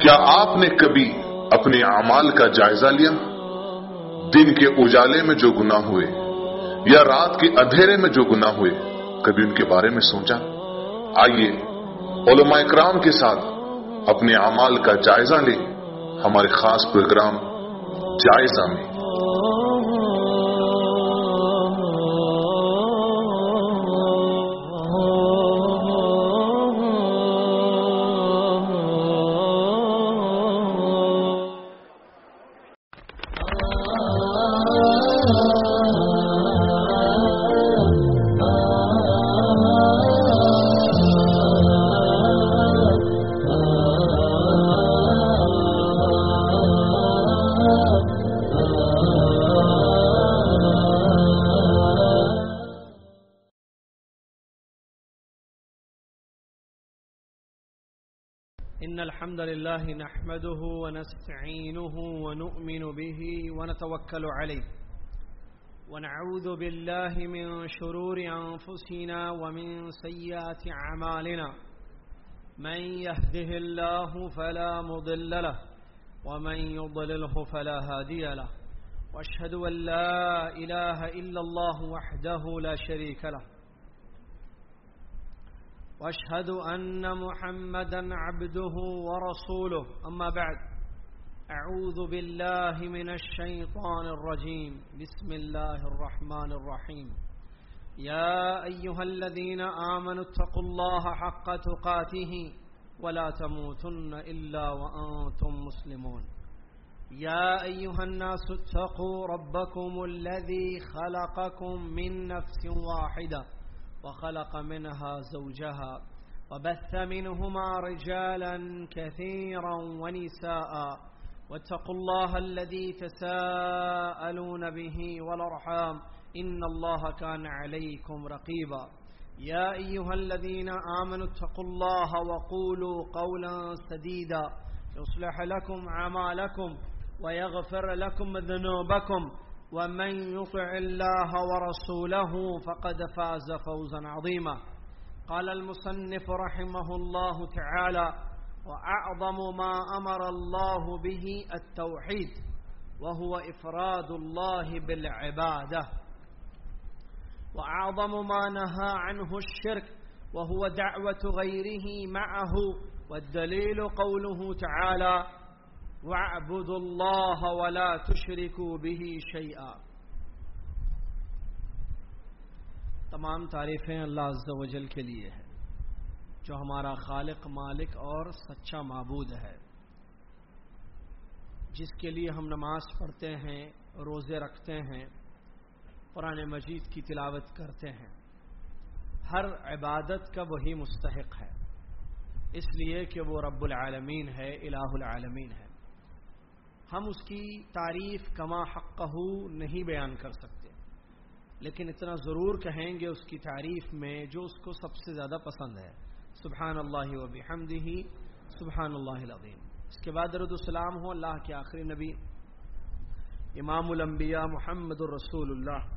کیا آپ نے کبھی اپنے اعمال کا جائزہ لیا؟ دن کے اجالے میں جو گنا ہوئے یا رات کے اندھیرے میں جو گنا ہوئے، کبھی ان کے بارے میں سوچا؟ آئیے، علماء اکرام کے ساتھ اپنے اعمال کا جائزہ لیں، ہمارے خاص پروگرام جائزہ میں۔ الحمد لله نحمده ونستعينه ونؤمن به ونتوكل عليه. ونعوذ بالله من شرور أنفسنا ومن سيئات أعمالنا. من يهده الله فلا مضل له ومن يضلله فلا هادي له. واشهد أن لا إله إلا الله وحده لا شريك له. واشهد ان محمدا عبده ورسوله. اما بعد اعوذ بالله من الشيطان الرجيم. بسم الله الرحمن الرحيم. يا ايها الذين امنوا اتقوا الله حق تقاته ولا تموتن الا وانتم مسلمون. يا ايها الناس اتقوا ربكم الذي خلقكم من نفس واحده وخلق منها زوجها وبث منهما رجالا كثيرا ونساء. واتقوا الله الذي تساءلون به والارحام إن الله كان عليكم رقيبا. يا أيها الذين آمنوا اتقوا الله وقولوا قولا سديدا. يصلح لكم عمالكم ويغفر لكم ذنوبكم. ومن يطع الله ورسوله فقد فاز فوزا عظيما. قال المصنف رحمه الله تعالى وأعظم ما أمر الله به التوحيد، وهو إفراد الله بالعبادة. وأعظم ما نهى عنه الشرك، وهو دعوة غيره معه، والدليل قوله تعالى واعبدوا الله ولا تشركوا به شيئا تمام تعریفیں اللہ عز و جل کے لیے ہیں۔ جو ہمارا خالق، مالک اور سچا معبود ہے۔ جس کے لیے ہم نماز پڑھتے ہیں، روزے رکھتے ہیں، قرآن مجید کی تلاوت کرتے ہیں۔ ہر عبادت کا وہی مستحق ہے۔ اس لیے کہ وہ رب العالمین ہے، الہ العالمین ہے۔ ہم اس کی تعریف کما حق نہیں بیان کر سکتے۔ لیکن اتنا ضرور کہیں گے اس کی تعریف میں جو اس کو سب سے زیادہ پسند ہے۔ سبحان اللہ و بحمدہ، سبحان اللہ العظیم۔ اس کے بعد درود السلام ہو اللہ کے آخری نبی، امام الانبیاء محمد الرسول اللہ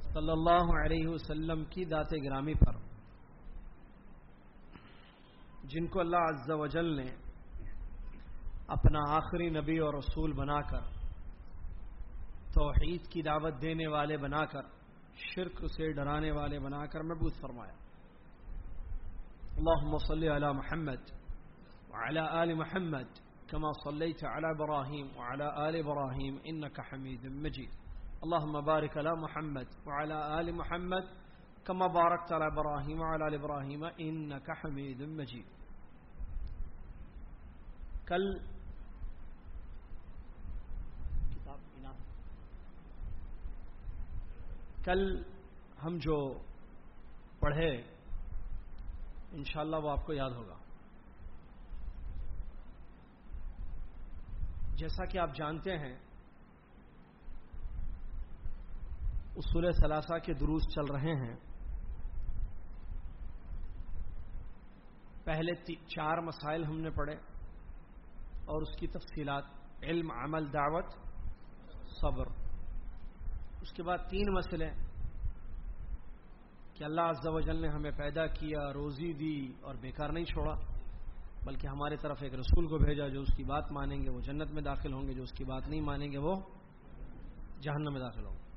صلی اللہ علیہ وسلم کی دات گرامی پر، جن کو اللہ عز و جل نے اپنا آخری نبی اور رسول بنا کر، توحید کی دعوت دینے والے بنا کر، شرک سے ڈرانے والے بنا کر محبوط فرمایا۔ اللهم صل على محمد وعلى آل محمد كما صليت على إبراهيم وعلى آل إبراهيم إنك حميد مجيد اللهم بارك على محمد وعلى آل محمد كما باركت على إبراهيم وعلى آل إبراهيم إنك حميد مجيد کل کل ہم جو پڑھے، انشاءاللہ وہ آپ کو یاد ہوگا۔ جیسا کہ آپ جانتے ہیں اصول ثلاثہ کے دروس چل رہے ہیں۔ پہلے چار مسائل ہم نے پڑھے اور اس کی تفصیلات، علم، عمل، دعوت، صبر۔ اس کے بعد تین مسئلے کہ اللہ عز و جل نے ہمیں پیدا کیا، روزی دی اور بیکار نہیں چھوڑا، بلکہ ہمارے طرف ایک رسول کو بھیجا جو اس کی بات مانیں گے، وہ جنت میں داخل ہوں گے، جو اس کی بات نہیں مانیں گے، وہ جہنم میں داخل ہوں گے۔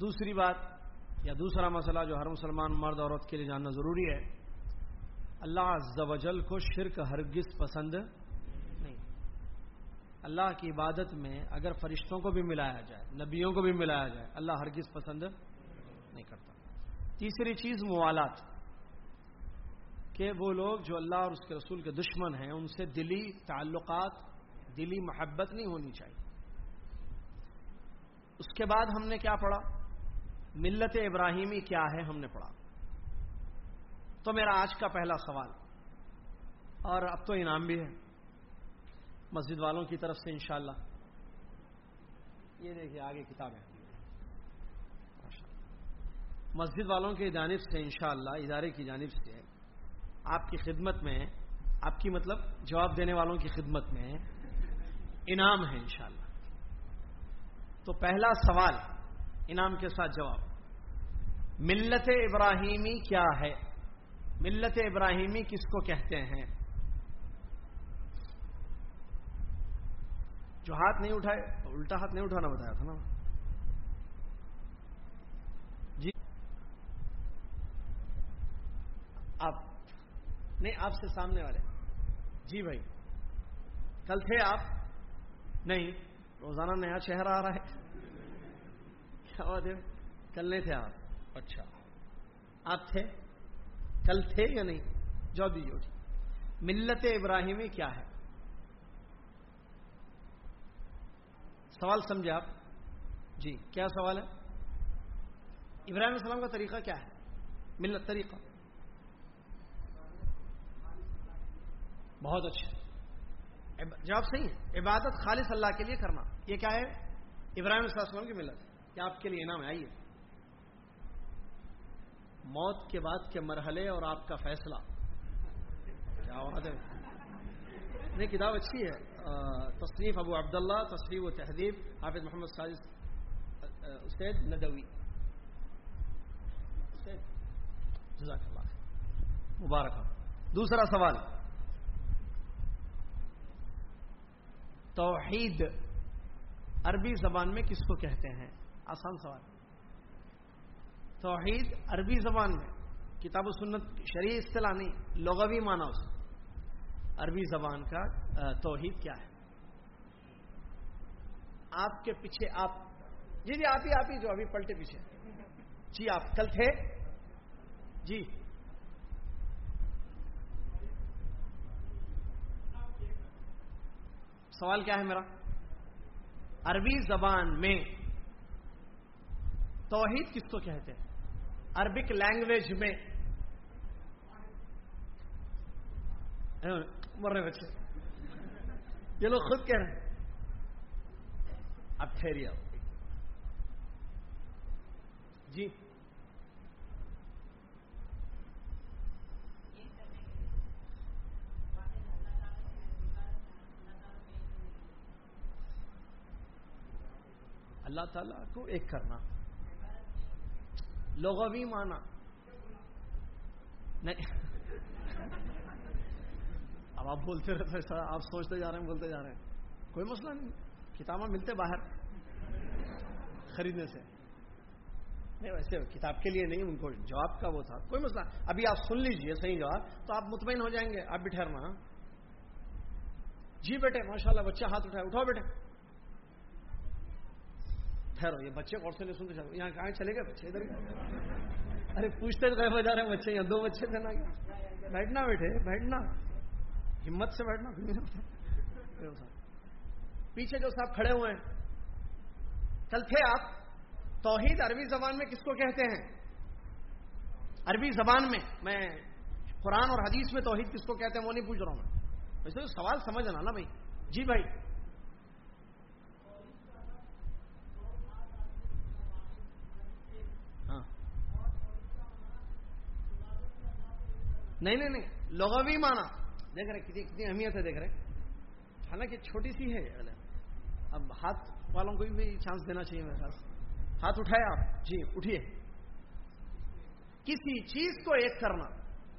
دوسری بات یا دوسرا مسئلہ جو ہر مسلمان مرد عورت کے لیے جاننا ضروری ہے، اللہ عز و جل کو شرک ہرگز پسند اللہ کی عبادت میں اگر فرشتوں کو بھی ملایا جائے، نبیوں کو بھی ملایا جائے، اللہ ہرگز پسند نہیں کرتا۔ تیسری چیز موالات، کہ وہ لوگ جو اللہ اور اس کے رسول کے دشمن ہیں، ان سے دلی تعلقات، دلی محبت نہیں ہونی چاہیے۔ اس کے بعد ہم نے کیا پڑھا؟ ملت ابراہیمی کیا ہے؟ ہم نے پڑھا۔ تو میرا آج کا پہلا سوال، اور اب تو انعام بھی ہے۔ مسجد والوں کی طرف سے انشاءاللہ۔ یہ دیکھیے، آگے کتابیں مسجد والوں کی جانب سے انشاءاللہ، ادارے کی جانب سے آپ کی خدمت میں، آپ کی مطلب جواب دینے والوں کی خدمت میں انعام ہے انشاءاللہ۔ تو پہلا سوال، انعام کے ساتھ جواب۔ ملت ابراہیمی کیا ہے؟ ملت ابراہیمی کس کو کہتے ہیں؟ جو ہاتھ نہیں اٹھائے الٹا ہاتھ نہیں اٹھانا بتایا تھا نا جی۔ آپ نہیں، آپ سے سامنے والے۔ جی بھائی۔ کل تھے آپ؟ نہیں۔ روزانہ نیا چہرہ آ رہا ہے۔ کیا بات ہے؟ کل نہیں تھے آپ۔ اچھا۔ آپ تھے؟ کل تھے یا نہیں؟ جو بھی جو ملت ابراہیمی کیا ہے؟ سوال سمجھے آپ؟ جی کیا سوال ہے؟ ابراہیم السلام کا طریقہ کیا ہے؟ ملت طریقہ۔ بہت اچھا۔ جواب صحیح ہے۔ عبادت خالص اللہ کے لیے کرنا۔ یہ کیا ہے؟ ابراہیم علیہ السلام کی ملت۔ کیا آپ کے لیے انعام ہے؟ آئیے۔ موت کے بعد کے مرحلے اور آپ کا فیصلہ۔ کیا بات ہے؟ نہیں، کتاب اچھی ہے۔ تصنیف ابو عبداللہ تصریف و تہذیب، حافظ محمد ساجد اسید ندوی۔ جزاک اللہ مبارک دوسرا سوال۔ توحید عربی زبان میں کس کو کہتے ہیں؟ آسان سوال۔ توحید عربی زبان میں، کتاب و سنت شریع اصطلاح نہیں لغوی مانا اس عربی زبان کا توحید کیا ہے؟ آپ کے پیچھے آپ جی جی آپ ہی آپ ہی جو ابھی پلٹے پیچھے۔ جی آپ کل تھے۔ جی۔ سوال کیا ہے میرا؟ عربی زبان میں توحید کس کو کہتے ہیں؟ عربک لینگویج میں۔ مر رہے بچے۔ یہ لوگ خود کہہ رہے ہیں۔ اب ٹھہری جی۔ اللہ تعالیٰ کو ایک کرنا۔ لغوی مانا نہیں۔ اب آپ بولتے رہتے آپ سوچتے جا رہے ہیں، بولتے جا رہے ہیں۔ کوئی مسئلہ نہیں۔ کتابیں ملتے باہر خریدنے سے۔ نہیں، ویسے کتاب کے لیے نہیں، ان کو جواب کا وہ تھا۔ کوئی مسئلہ ابھی آپ سن لیجیے، صحیح جواب۔ تو آپ مطمئن ہو جائیں گے، آپ بھی ٹھہرنا ہاں۔ جی بیٹے ماشاء اللہ بچہ ہاتھ اٹھائے۔ اٹھاؤ بیٹے۔ ٹھہرو، یہ بچے اور سے نہیں سنتے، چلو۔ یہاں کہاں چلے گئے بچے؟ ادھر ارے، پوچھتے گئے بجا رہے بچے، یہاں دو بچے تھے نا۔ بیٹھنا بیٹھے بیٹھنا۔ ہمت سے بیٹھنا پیچھے جو صاحب کھڑے ہوئے ہیں۔ کل تھے آپ۔ توحید عربی زبان میں کس کو کہتے ہیں؟ عربی زبان میں۔ میں قرآن اور حدیث میں توحید کس کو کہتے ہیں وہ نہیں پوچھ رہا ہوں میں۔ ویسے سوال سمجھنا نا بھائی۔ جی بھائی۔ ہاں۔ نہیں نہیں نہیں۔ لغوی مانا دیکھ رہے کتنی کتنی اہمیت ہے، دیکھ رہے حالانکہ چھوٹی سی ہے۔ اب ہاتھ والوں کو بھی چانس دینا چاہیے میرے خیال ہاتھ اٹھائے آپ۔ جی اٹھیے۔ کسی چیز کو ایک کرنا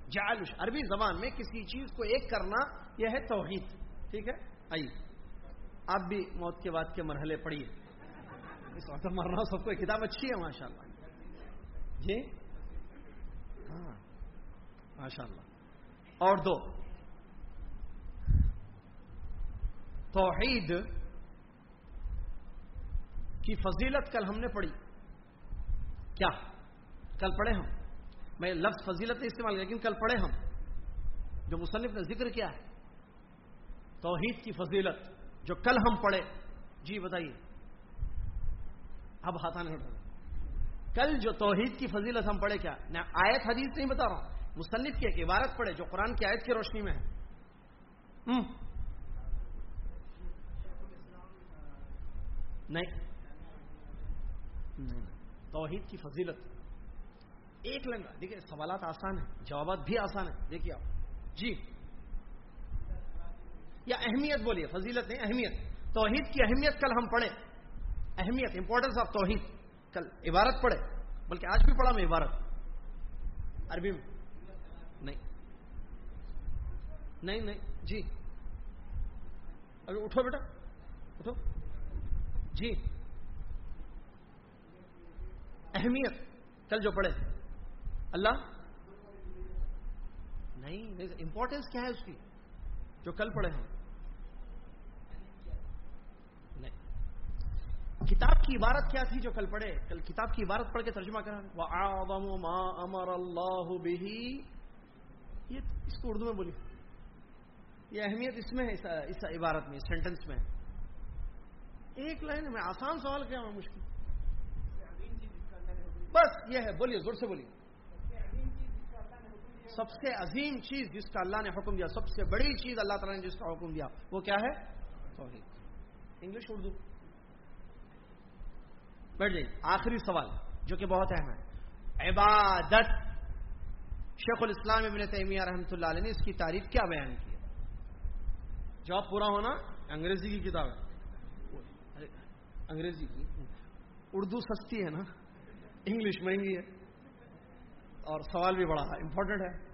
جعل عربی زبان میں کسی چیز کو ایک کرنا، یہ ہے توحید۔ ٹھیک ہے؟ آئیے۔ آپ بھی موت کے بعد کے مرحلے پڑھیے۔ اس وقت مرنا، سب کو کتاب اچھی ہے ماشاء اللہ جی؟ ہاں۔ ماشاء اللہ اور دو۔ توحید کی فضیلت کل ہم نے پڑھی۔ کیا؟ کل پڑھے ہم۔ میں لفظ فضیلت نہیں استعمال کیا، لیکن کل پڑھے ہم۔ جو مصنف نے ذکر کیا ہے۔ توحید کی فضیلت جو کل ہم پڑھے۔ جی بتائیے۔ اب ہاتھا نہیں اٹھا کل جو توحید کی فضیلت ہم پڑھے کیا؟ میں آیت حدیث نہیں بتا رہا ہوں۔ مصنف کی ایک عبارت پڑھے جو قرآن کی آیت کی روشنی میں ہے۔ نہیں. توحید کی فضیلت. ایک لنگا. دیکھیے سوالات آسان ہیں، جوابات بھی آسان ہیں. دیکھیے آپ. جی. یا اہمیت بولیے، فضیلت نہیں، اہمیت. توحید کی اہمیت کل ہم پڑھے اہمیت امپورٹنس آف توحید. کل عبارت پڑھے بلکہ آج بھی پڑھا میں عبارت. عربی میں. نہیں. نہیں نہیں. جی. ابھی اٹھو بیٹا. اٹھو. جی۔ اہمیت۔ کل جو پڑھے۔ اللہ؟ نہیں امپورٹینس کیا ہے اس کی؟ جو کل پڑھے ہیں نہیں۔ کتاب کی عبارت کیا تھی جو کل پڑھے؟ کل کتاب کی عبارت پڑھ کے ترجمہ کرا۔ ما امر اللہ بھی یہ اس کو اردو میں بولی یہ اہمیت اس میں ہے، اس عبارت میں سینٹینس میں۔ ہے ایک لائن میں آسان سوال کیا میں مشکل۔ بس یہ ہے بولیے زور سے بولیے۔ سب سے عظیم چیز جس کا اللہ نے حکم دیا سب سے بڑی چیز اللہ تعالیٰ نے جس کا حکم دیا وہ کیا ہے؟ توحید۔ انگلش اردو۔ بیٹھ جائیے آخری سوال جو کہ بہت اہم ہے۔ عبادت شیخ الاسلام ابن تیمیہ رحمۃ اللہ علیہ نے اس کی تعریف کیا بیان کی جواب پورا ہونا انگریزی کی کتاب ہے۔ انگریزی کی۔ اردو سستی ہے نا۔ انگلش مہنگی ہے۔ اور سوال بھی بڑا امپورٹنٹ ہے۔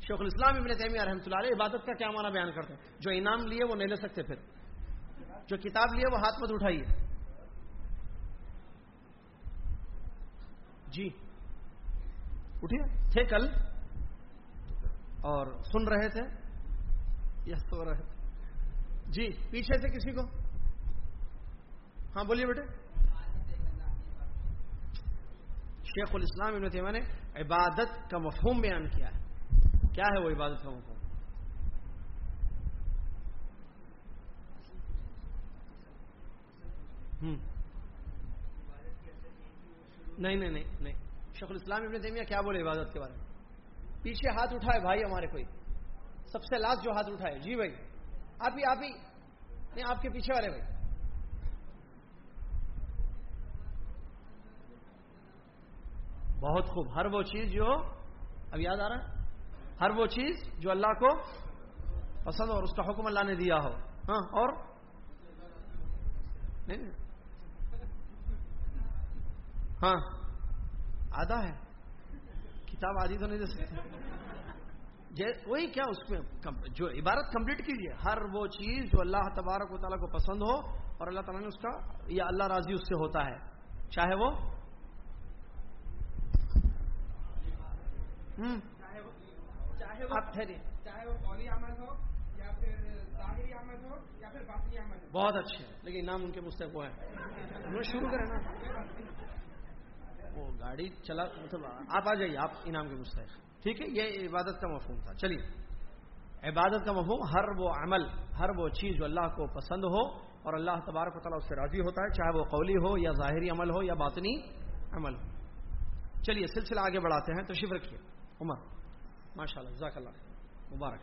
شیخ الاسلام ابن تیمیہ رحمۃ اللہ علیہ عبادت کا کیا معنی بیان کرتے ہیں؟ جو انعام لیے وہ نہیں لے سکتے پھر۔ جو کتاب لیے وہ ہاتھ مت اٹھائیے۔ جی۔ اٹھیے۔ تھے کل۔ اور سن رہے تھے۔ یا سو رہے تھے۔ جی پیچھے سے کسی کو؟ ہاں بولیے بیٹے۔ شیخ الاسلام ابن تیمیہ نے عبادت کا مفہوم بیان کیا ہے۔ کیا ہے وہ عبادت کا مفہوم نہیں نہیں نہیں نہیں۔ شیخ الاسلام ابن تیمیہ کیا بولے عبادت کے بارے میں؟ پیچھے ہاتھ اٹھائے بھائی ہمارے کوئی۔ سب سے لاسٹ جو ہاتھ اٹھائے۔ جی بھائی، آپ ہی آپ ہی، نہیں، آپ کے پیچھے والے بھائی۔ بہت خوب۔ ہر وہ چیز جو اب یاد آ رہا ہے؟ ہر وہ چیز جو اللہ کو پسند ہو اور اس کا حکم اللہ نے دیا ہو۔ ہاں اور؟ ہاں آدھا ہے۔ کتاب آدھی تو نہیں دے سکتے۔ وہی کیا اس میں جو عبارت کمپلیٹ کیجیے ہر وہ چیز جو اللہ تبارک و تعالیٰ کو پسند ہو اور اللہ تعالیٰ نے اس کا، یا اللہ راضی اس سے ہوتا ہے۔ چاہے وہ چاہے وہ چاہے وہ قولی عمل ہو یا پھر ظاہری عمل ہو یا پھر باطنی عمل ہو۔ بہت اچھے لیکن نام ان کے مستحق وہ ہے۔ شروع کریں نا۔ وہ گاڑی چلا مطلب آپ آ جائیے آپ انعام کے مستحق ٹھیک ہے یہ عبادت کا مفہوم تھا۔ چلیے۔ عبادت کا مفہوم ہر وہ عمل ہر وہ چیز جو اللہ کو پسند ہو اور اللہ تبارک و تعالیٰ اس سے راضی ہوتا ہے چاہے وہ قولی ہو یا ظاہری عمل ہو یا باطنی عمل ہو۔ چلیے سلسلہ آگے بڑھاتے ہیں تشریف رکھیے۔ عمر ماشاء اللہ جزاک اللہ مبارک۔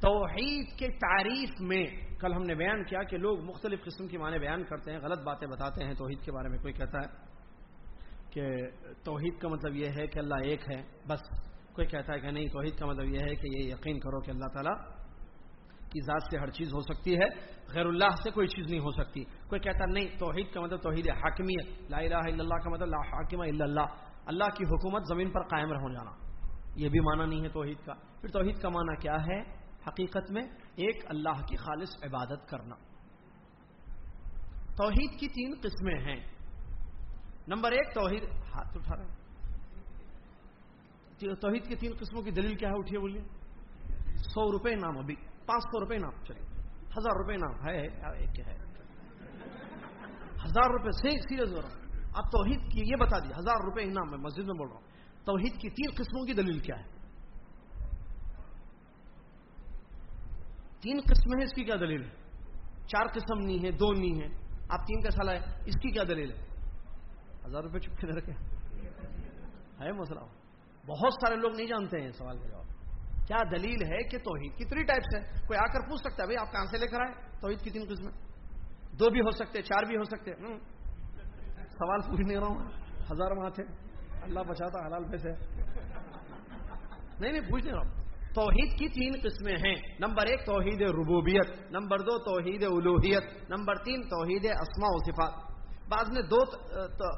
توحید کے تعریف میں کل ہم نے بیان کیا کہ لوگ مختلف قسم کی معنی بیان کرتے ہیں، غلط باتیں بتاتے ہیں، توحید کے بارے میں کوئی کہتا ہے کہ توحید کا مطلب یہ ہے کہ اللہ ایک ہے، بس۔ کوئی کہتا ہے کہ نہیں، توحید کا مطلب یہ ہے کہ یہ یقین کرو کہ اللہ تعالیٰ کی ذات سے ہر چیز ہو سکتی ہے، غیر اللہ سے کوئی چیز نہیں ہو سکتی۔ کوئی کہتا نہیں، توحید کا مطلب توحید حاکمیت، لا الہ الا اللہ کا مطلب لا حاکم الا اللہ۔ اللہ کی حکومت زمین پر قائم رہ جانا۔ یہ بھی معنی نہیں ہے توحید کا۔ پھر توحید کا معنی کیا ہے؟ حقیقت میں ایک اللہ کی خالص عبادت کرنا۔ توحید کی تین قسمیں ہیں۔ نمبر ایک، توحید، ہاتھ اٹھا رہے توحید کی تین قسموں کی دلیل کیا ہے؟ اٹھیے بولیے۔ سو روپے نام ابھی۔ پانچ سو روپے نام چلے ہزار روپے نام ہے ایک ہے؟ ہزار روپے سے سیریس ہو رہا اب توحید کی یہ بتا دیے ہزار روپے انعام میں مسجد میں بول رہا ہوں۔ توحید کی تین قسموں کی دلیل کیا ہے؟ تین قسم ہے اس کی کیا دلیل؟ ہے چار قسم نہیں ہے دو نہیں ہے آپ تین کا سال ہے اس کی کیا دلیل؟ ہے ہزار روپے چپ کے رکھے۔ ہے مسئلہ۔ بہت سارے لوگ نہیں جانتے ہیں سوال کا جواب۔ کیا دلیل ہے کہ توحید کتنی ٹائپس ہے کوئی آ کر پوچھ سکتا ہے، بھائی آپ کہاں سے لے کر آئے؟ توحید کی تین قسمیں۔ دو بھی ہو سکتے، چار بھی ہو سکتے۔ سوال پوچھ نہیں رہا ہوں ہزار وہاں تھے اللہ بچاتا، حلال پہ سے نہیں نہیں، پوچھ نہیں رہا ہوں۔ توحید کی تین قسمیں ہیں۔ نمبر ایک، توحید ربوبیت۔ نمبر دو، توحید الوحیت نمبر تین، توحید اسما و صفات۔ بعض نے دو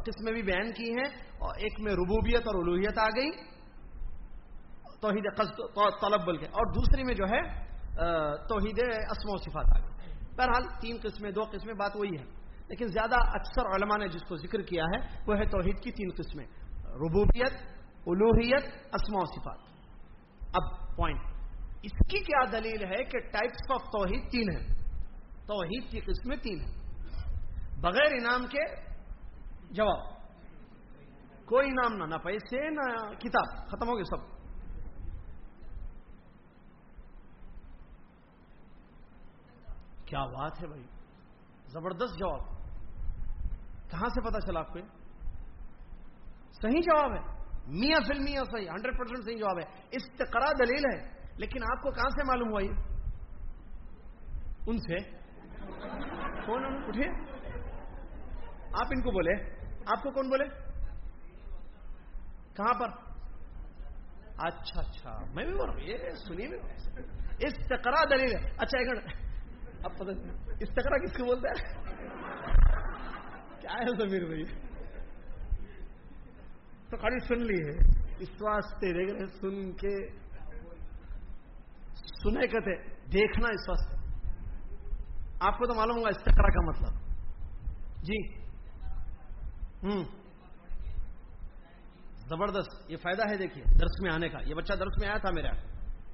قسمیں بھی بیان کی ہیں۔ اور ایک میں ربوبیت اور الوحیت آ گئی۔ توحید طلب بل کے۔ اور دوسری میں جو ہے توحید اسما و صفات آ گئی۔ بہرحال تین قسمیں، دو قسمیں، بات وہی ہے۔ لیکن زیادہ اکثر علماء نے جس کو ذکر کیا ہے وہ ہے توحید کی تین قسمیں، ربوبیت الوحیت اسما و صفات۔ اب پوائنٹ اس کی کیا دلیل ہے کہ ٹائپس آف توحید تین ہیں؟ توحید کی قسمیں تین ہیں۔ بغیر انعام کے جواب۔ کوئی انعام نہ نہ پیسے، نہ کتاب، ختم ہو گئے سب۔ کیا بات ہے بھائی؟ زبردست جواب۔ کہاں سے پتا چلا آپ کو صحیح جواب ہے۔ میاں فل میاں صحیح ہنڈریڈ پرسینٹ صحیح جواب ہے۔ استقرا دلیل ہے، لیکن آپ کو کہاں سے معلوم ہوا یہ؟ ان سے۔ کون اٹھے آپ ان کو بولے۔ آپ کو کون بولے؟ کہاں پر؟ اچھا اچھا۔ میں بھی بول رہا ہوں۔ یہ سنیے۔ استقرا دلیل ہے۔ اچھا ایک اب پتہ استقرا کس کو بولتا ہے؟ کیا ہے سمیر بھائی؟ تو خالی سن لی ہے۔ اس واسطے دیکھ رہے سن کے سنے کہتے دیکھنا اس واسطے آپ کو تو معلوم ہوگا استقرا کا مطلب۔ جی۔ ہوں۔ زبردست یہ فائدہ ہے دیکھیے درس میں آنے کا۔ یہ بچہ درس میں آیا تھا میرا۔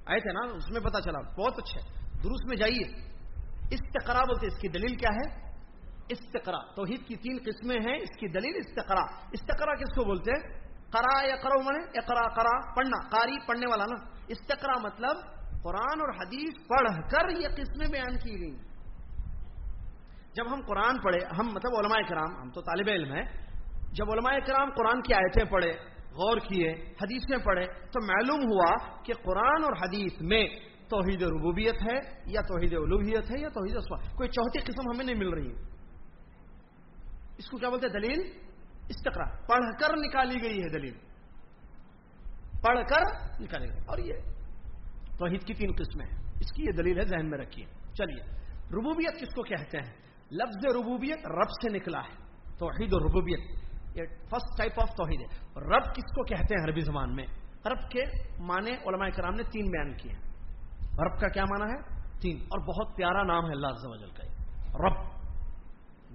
آئے تھے نا اس میں پتا چلا۔ بہت اچھا درست میں جائیے۔ استقرا بولتے اس کی دلیل کیا ہے؟ استقرا، توحید کی تین قسمیں ہیں، اس کی دلیل استقرا۔ استقرا کس کو بولتے ہیں؟ کرا یا کرو میں اقرا کرا پڑھنا، قاری، پڑھنے والا نا۔ استقرا مطلب قرآن اور حدیث پڑھ کر یہ قسمیں بیان کی گئی جب ہم قرآن پڑھے، ہم مطلب علماء کرام، ہم تو طالب علم ہیں، جب علماء کرام قرآن کی آیتیں پڑھے، غور کیے، حدیثیں پڑھے، تو معلوم ہوا کہ قرآن اور حدیث میں توحید ربوبیت ہے، یا توحید الوحیت ہے، یا توحید کوئی چوتھی قسم ہمیں نہیں مل رہی۔ ہے اس کو کیا بولتے ہیں؟ دلیل استقرا۔ پڑھ کر نکالی گئی ہے دلیل۔ پڑھ کر نکالی گئی۔ اور یہ توحید کی تین قسمیں ہیں۔ اس کی یہ دلیل ہے ذہن میں رکھیے۔ چلیے، ربوبیت کس کو کہتے ہیں؟ لفظ ربوبیت رب سے نکلا ہے۔ توحید اور ربوبیت، یہ فرسٹ ٹائپ آف توحید ہے۔ رب کس کو کہتے ہیں؟ عربی زبان میں۔ رب کے معنی علماء کرام نے تین بیان کیے ہیں۔ رب کا کیا معنی ہے؟ تین۔ اور بہت پیارا نام ہے اللہ عز کا رب۔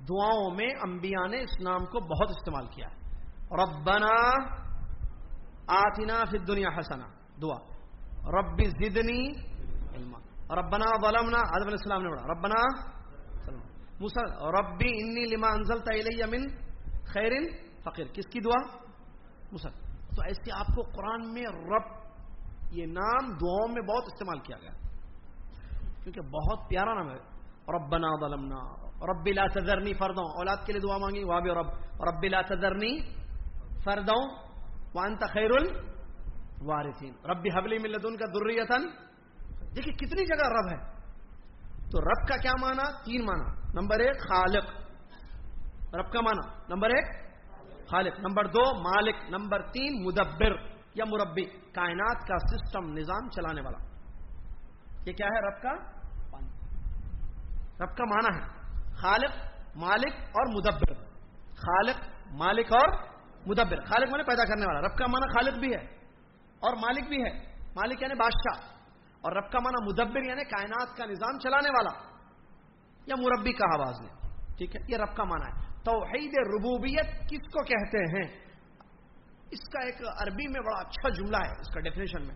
دعاؤں میں انبیاء نے اس نام کو بہت استعمال کیا ہے۔ ربنا آتنا فی الدنیا حسنا، دعا۔ رب زدنی علما۔ ربنا ظلمنا، آدم علیہ السلام نے بڑھا ربنا ربی انی لما انزلتا الی من خیر فقیر۔ کس کی دعا؟ موسا تو ایسے آپ کو قرآن میں رب، یہ نام دعاؤں میں بہت استعمال کیا گیا۔ کیونکہ بہت پیارا نام ہے۔ ربنا ظلمنا۔ رب لا تذرنی فردوں اولاد کے لیے دعا مانگی وہاں بھی رب۔ رب لا تذرنی فردوں وانت خیر الوارثین رب حبلی من کا دریتن دیکھیے کتنی جگہ رب ہے۔ تو رب کا کیا معنی؟ تین معنی۔ نمبر ایک، خالق۔ رب کا معنی۔ نمبر ایک، خالق۔ نمبر دو، مالک۔ نمبر تین، مدبر یا مربی۔ کائنات کا سسٹم، نظام چلانے والا۔ یہ کیا ہے؟ رب کا رب کا معنی ہے۔ خالق، مالک اور مدبر۔ خالق، مالک اور مدبر۔ خالق مانے پیدا کرنے والا۔ رب کا معنی خالق بھی ہے اور مالک بھی ہے۔ مالک یعنی بادشاہ۔ اور رب کا معنی مدبر یعنی کائنات کا نظام چلانے والا۔ یا مربی کا آواز ہے۔ ٹھیک ہے؟ یہ رب کا معنی ہے۔ توحید ربوبیت کس کو کہتے ہیں؟ اس کا ایک عربی میں بڑا اچھا جملہ ہے اس کا ڈیفینیشن میں۔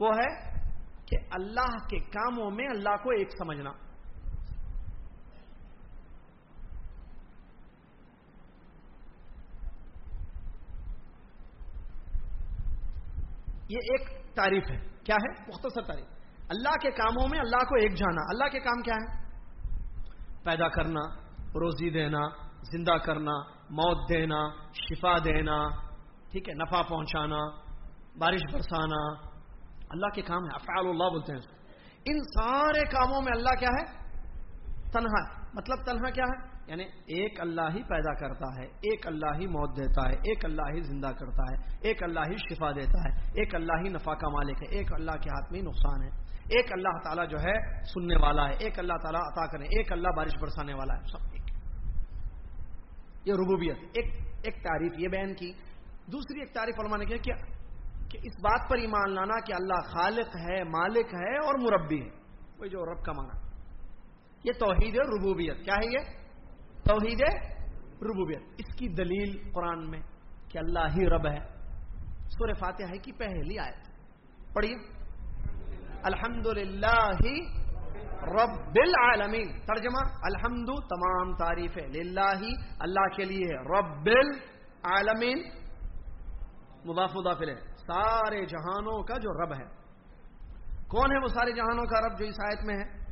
وہ ہے کہ اللہ کے کاموں میں اللہ کو ایک سمجھنا۔ یہ ایک تعریف ہے۔ کیا ہے؟ مختصر تعریف۔ اللہ کے کاموں میں اللہ کو ایک جانا۔ اللہ کے کام کیا ہے پیدا کرنا، روزی دینا، زندہ کرنا، موت دینا، شفا دینا، ٹھیک ہے، نفع پہنچانا، بارش برسانا۔ اللہ کے کام ہے افعال اللہ بولتے ہیں ان سارے کاموں میں اللہ کیا ہے؟ تنہا مطلب تنہا کیا ہے؟ یعنی ایک اللہ ہی پیدا کرتا ہے، ایک اللہ ہی موت دیتا ہے، ایک اللہ ہی زندہ کرتا ہے، ایک اللہ ہی شفا دیتا ہے، ایک اللہ ہی نفع کا مالک ہے، ایک اللہ کے ہاتھ میں نقصان ہے۔ ایک اللہ تعالیٰ جو ہے سننے والا ہے، ایک اللہ تعالیٰ عطا کرے ایک اللہ بارش برسانے والا ہے۔ سب ایک۔ یہ ربوبیت، ایک ایک تعریف یہ بیان کی۔ دوسری ایک تعریف علماء نے کیا کہ اس بات پر ایمان لانا کہ اللہ خالق ہے، مالک ہے اور مربی ہے۔ وہی جو رب کا مانا یہ توحید ہے ربوبیت۔ کیا ہے یہ؟ توحید ربوبیت۔ اس کی دلیل قرآن میں کہ اللہ ہی رب ہے۔ سور فاتحہ کی پہلی آیت۔ پڑھیے۔ الحمد للہ رب العالمین۔ ترجمہ الحمد تمام تعریف ہے۔ للہ اللہ کے لیے رب العالمین۔ مضاف مضاف ہے۔ سارے جہانوں کا جو رب ہے۔ کون ہے وہ سارے جہانوں کا رب جو اس آیت میں ہے؟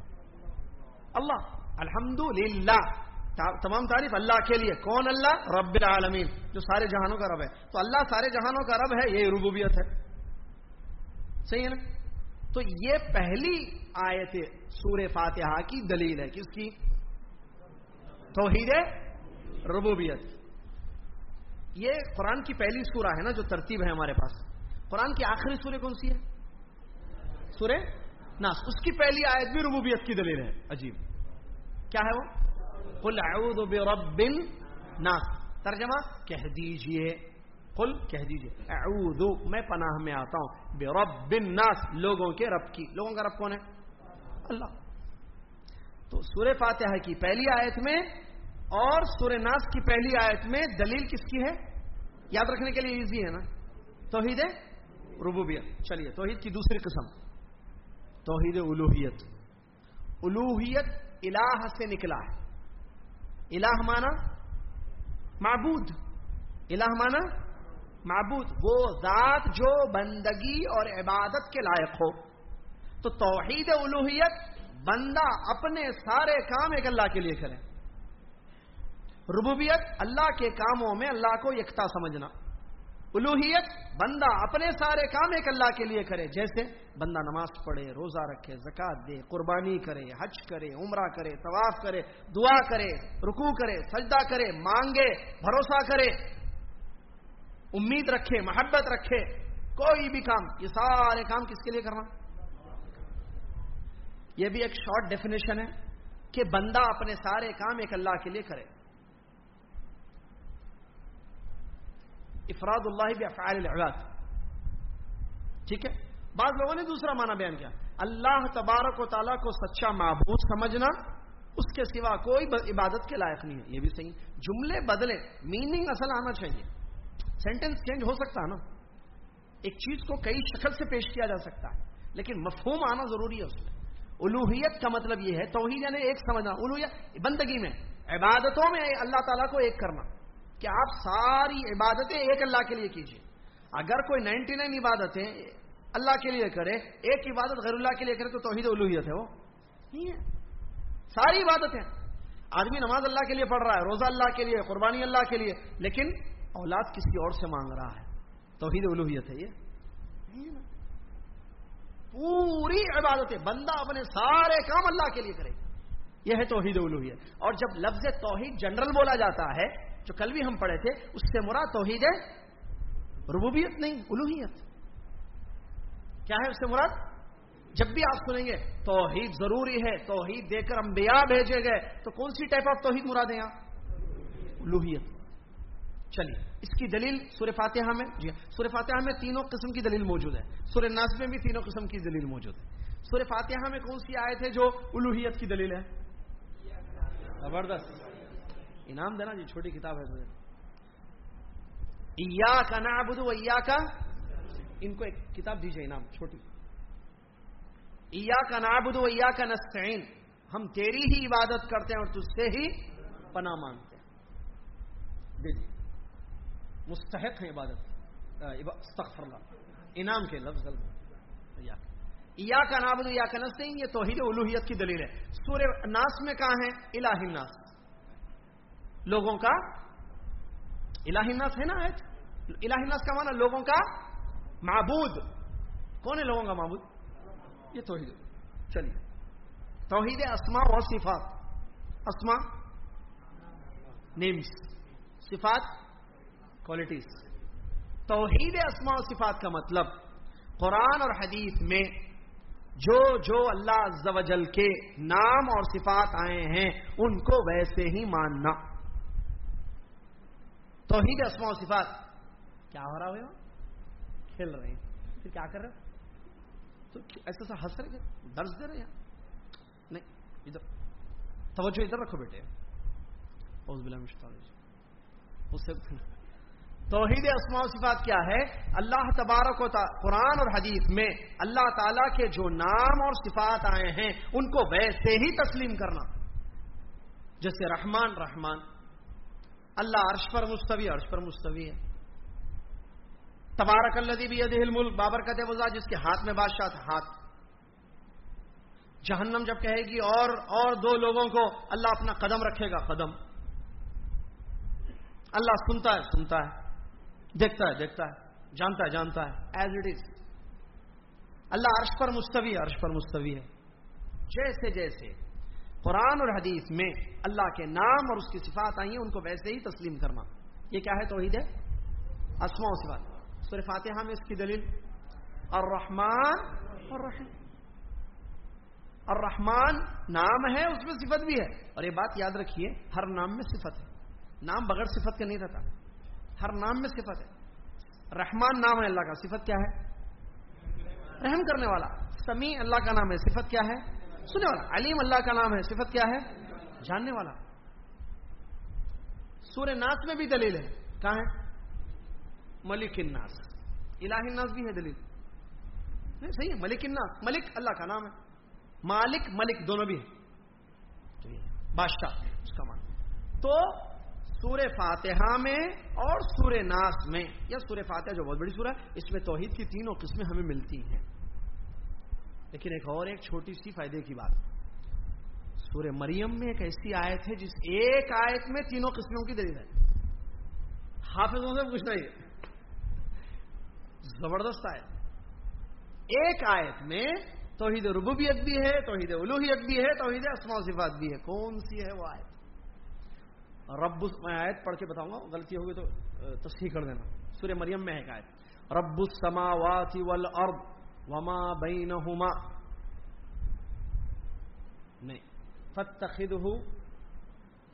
اللہ۔ الحمد للہ تمام تعریف اللہ کے لیے۔ کون اللہ؟ رب العالمین۔ جو سارے جہانوں کا رب ہے۔ تو اللہ سارے جہانوں کا رب ہے یہ ربوبیت ہے۔ صحیح ہے نا؟ تو یہ پہلی آیت سور فاتحہ کی دلیل ہے۔ کس کی؟ توحید ربوبیت۔ یہ قرآن کی پہلی سورہ ہے نا جو ترتیب ہے ہمارے پاس۔ قرآن کی آخری سورہ کون سی ہے؟ سورہ ناس۔ اس کی پہلی آیت بھی ربوبیت کی دلیل ہے۔ عجیب۔ کیا ہے وہ؟ قل اعوذ برب ناس ترجمہ کہہ دیجیے۔ قل کہہ دیجیے۔ اعوذ، میں پناہ میں آتا ہوں۔ برب الناس، لوگوں کے رب کی۔ لوگوں کا رب کون ہے؟ اللہ۔ تو سورہ فاتحہ کی پہلی آیت میں اور سورہ ناس کی پہلی آیت میں دلیل کس کی ہے؟ یاد رکھنے کے لیے ایزی ہے نا؟ توحید ربوبیت۔ چلیے، توحید کی دوسری قسم۔ توحید الوحیت الوحیت الہ سے نکلا ہے۔ الہ مانا معبود۔ الہ مانا معبود۔ وہ ذات جو بندگی اور عبادت کے لائق ہو۔ تو توحید الوحیت بندہ اپنے سارے کام ایک اللہ کے لیے کرے۔ ربوبیت اللہ کے کاموں میں اللہ کو یکتا سمجھنا۔ الوحیت، بندہ اپنے سارے کام ایک اللہ کے لیے کرے، جیسے بندہ نماز پڑھے، روزہ رکھے، زکات دے، قربانی کرے، حج کرے، عمرہ کرے، طواف کرے، دعا کرے رکو کرے، سجدہ کرے، مانگے، بھروسہ کرے، امید رکھے، محبت رکھے، کوئی بھی کام، یہ سارے کام کس کے لیے کرنا؟ یہ بھی ایک شارٹ ڈیفینیشن ہے کہ بندہ اپنے سارے کام ایک اللہ کے لیے کرے۔ افراد اللہ بھی العباد۔ ٹھیک ہے؟ بعض لوگوں نے دوسرا معنی بیان کیا۔ اللہ تبارک و تعالیٰ کو سچا معبود سمجھنا، اس کے سوا کوئی عبادت کے لائق نہیں ہے۔ یہ بھی صحیح۔ جملے بدلے میننگ اصل آنا چاہیے۔ سینٹینس چینج ہو سکتا ہے نا؟ ایک چیز کو کئی شکل سے پیش کیا جا سکتا ہے، لیکن مفہوم آنا ضروری ہے اس میں۔ الوحیت کا مطلب یہ ہے، توحید یعنی ایک سمجھنا۔ الوحیت بندگی میں، عبادتوں میں اللہ تعالیٰ کو ایک کرنا۔ کہ آپ ساری عبادتیں ایک اللہ کے لیے کیجیے اگر کوئی نائنٹی نائن عبادتیں اللہ کے لیے کرے، ایک عبادت غیر اللہ کے لیے کرے تو توحید الوحیت ہے وہ۔ نہیں ہے۔ ساری عبادتیں۔ آدمی نماز اللہ کے لیے پڑھ رہا ہے، روزہ اللہ کے لیے، قربانی اللہ کے لیے، لیکن اولاد کسی اور سے مانگ رہا ہے۔ توحید الوحیت ہے یہ۔ پوری عبادتیں، بندہ اپنے سارے کام اللہ کے لیے کرے۔ یہ ہے توحید الوحیت۔ اور جب لفظ توحید جنرل بولا جاتا ہے جو کل بھی ہم پڑھے تھے، اس سے مراد توحید ہے ربوبیت نہیں الوحیت کیا ہے اس سے مراد؟ جب بھی آپ سنیں گے، توحید ضروری ہے، توحید دے کر انبیاء بھیجے گئے، تو کون سی ٹائپ آف توحید مراد ہے یہاں؟ الوحیت چلیے، اس کی دلیل سور فاتحہ میں جی ہاں، سور فاتحہ میں تینوں قسم کی دلیل موجود ہے۔ سور ناز میں بھی تینوں قسم کی دلیل موجود ہے۔ سور فاتحہ میں کون سی آئے تھے جو الوحیت کی دلیل ہے؟ زبردست۔ انعام دینا جی چھوٹی کتاب ہے کا نعبد و کا ان کو ایک کتاب دیجیے انعام، چھوٹی۔ ایا کا نعبد و کا نستعین۔ ہم تیری ہی عبادت کرتے ہیں اور تجھ سے ہی پناہ مانگتے ہیں۔ دیجیے مستحق ہیں عبادت۔ استغفر اللہ انعام کے لفظ یا کا نابد یا کا نسین یہ توحید الوحیت کی دلیل ہے۔ سورہ ناس میں کہاں ہے؟ الہ الناس۔ لوگوں کا الہ الناس ہے نا الہ الناس کا معنی لوگوں کا معبود۔ کون ہے لوگوں کا معبود؟ یہ توحید چلیے۔ توحید اسما و صفات۔ اسما نیمس صفات کوالٹیز توحید اسماء و صفات کا مطلب قرآن اور حدیث میں جو جو اللہ عز و جل کے نام اور صفات آئے ہیں، ان کو ویسے ہی ماننا۔ توحید اسماء و صفات۔ کیا ہو رہا ہو کھیل رہے ہیں۔ پھر کیا کر رہے تو ایسا سا ہنس رہے درج دے رہے ہیں۔ نہیں ادھر۔ توجہ ادھر رکھو بیٹے۔ اس بلا توحید اسماء و صفات کیا ہے؟ اللہ تبارک و قرآن اور حدیث میں اللہ تعالی کے جو نام اور صفات آئے ہیں ان کو ویسے ہی تسلیم کرنا۔ جیسے رحمان رحمان۔ اللہ عرش پر مستوی، عرش پر مستوی ہے۔ تبارک اللہ بھی دل ملک بابر کا وزا جس کے ہاتھ میں بادشاہ تھا، ہاتھ۔ جہنم جب کہے گی، اور اور دو لوگوں کو اللہ اپنا قدم رکھے گا، قدم۔ اللہ سنتا ہے سنتا ہے۔ دیکھتا ہے دیکھتا ہے۔ جانتا ہے جانتا ہے۔ ایز اٹ از اللہ عرش پر مستوی عرش پر مستوی ہے۔ جیسے جیسے۔ قرآن اور حدیث میں اللہ کے نام اور اس کی صفات آئی ہیں، ان کو ویسے ہی تسلیم کرنا یہ کیا ہے توحید؟ ہے اسما و صفات۔ سور فاتحہ میں اس کی دلیل۔ الرحمن، الرحیم۔ الرحمن نام ہے، اس میں صفت بھی ہے۔ اور یہ بات یاد رکھیے، ہر نام میں صفت ہے۔ نام بغیر صفت کا نہیں رہتا۔ ہر نام میں صفت ہے۔ رحمان نام ہے اللہ کا، صفت کیا ہے؟ رحم کرنے والا۔ سمیع اللہ کا نام ہے، صفت کیا ہے؟ سننے والا، علیم اللہ کا نام ہے، صفت کیا ہے؟ جاننے والا۔ سورہ ناس میں بھی دلیل ہے۔ کہاں ہے؟ ملک الناس۔ الہ الناس بھی ہے دلیل۔ نہیں، صحیح ہے، ملک الناس۔ ملک اللہ کا نام ہے۔ مالک، ملک دونوں بھی ہے بادشاہ، اس کا مان تو سورہ فاتحہ میں اور سورہ ناس میں، یا سورہ فاتحہ جو بہت بڑی سورہ ہے، اس میں توحید کی تینوں قسمیں ہمیں ملتی ہیں۔ لیکن ایک اور ایک چھوٹی سی فائدے کی بات۔ سورہ مریم میں ایک ایسی آیت ہے جس ایک آیت میں تینوں قسموں کی دلیل ہے۔ حافظوں سے پوچھنا ہی زبردست آیت۔ ایک آیت میں توحید ربوبیت بھی ہے، توحید الوحیت بھی ہے، توحید اسما صفات بھی ہے۔ کون سی ہے وہ آیت؟ رب میں آیت پڑھ کے بتاؤں گا، غلطی ہوگی تو تصحیح کر دینا۔ سورہ مریم میں ہے ایک آیت۔ رب السماوات والارض۔ وما بینہما نہیں. فتخذہ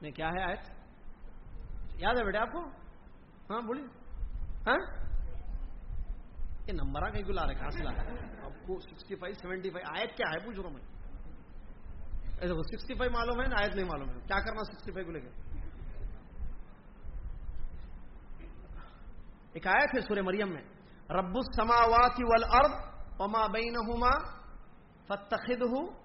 نہیں، کیا ہے آیت؟ یاد ہے بیٹے آپ کو؟ ہاں بولیے۔ ہاں؟ یہ نمبر آ کہیں گلا رہے، کہاں سے لا آپ کو سکسٹی فائیو سیونٹی فائیو آیت کیا ہے؟ پوچھ رہا ہوں میں۔ اچھا، سکسٹی فائیو معلوم ہے نا آیت نہیں معلوم ہے۔ کیا کرنا سکسٹی فائیو کو لے کے؟ ایک آیت ہے سورہ مریم میں۔ رب السماوات والارض وما بینہما فتخذہ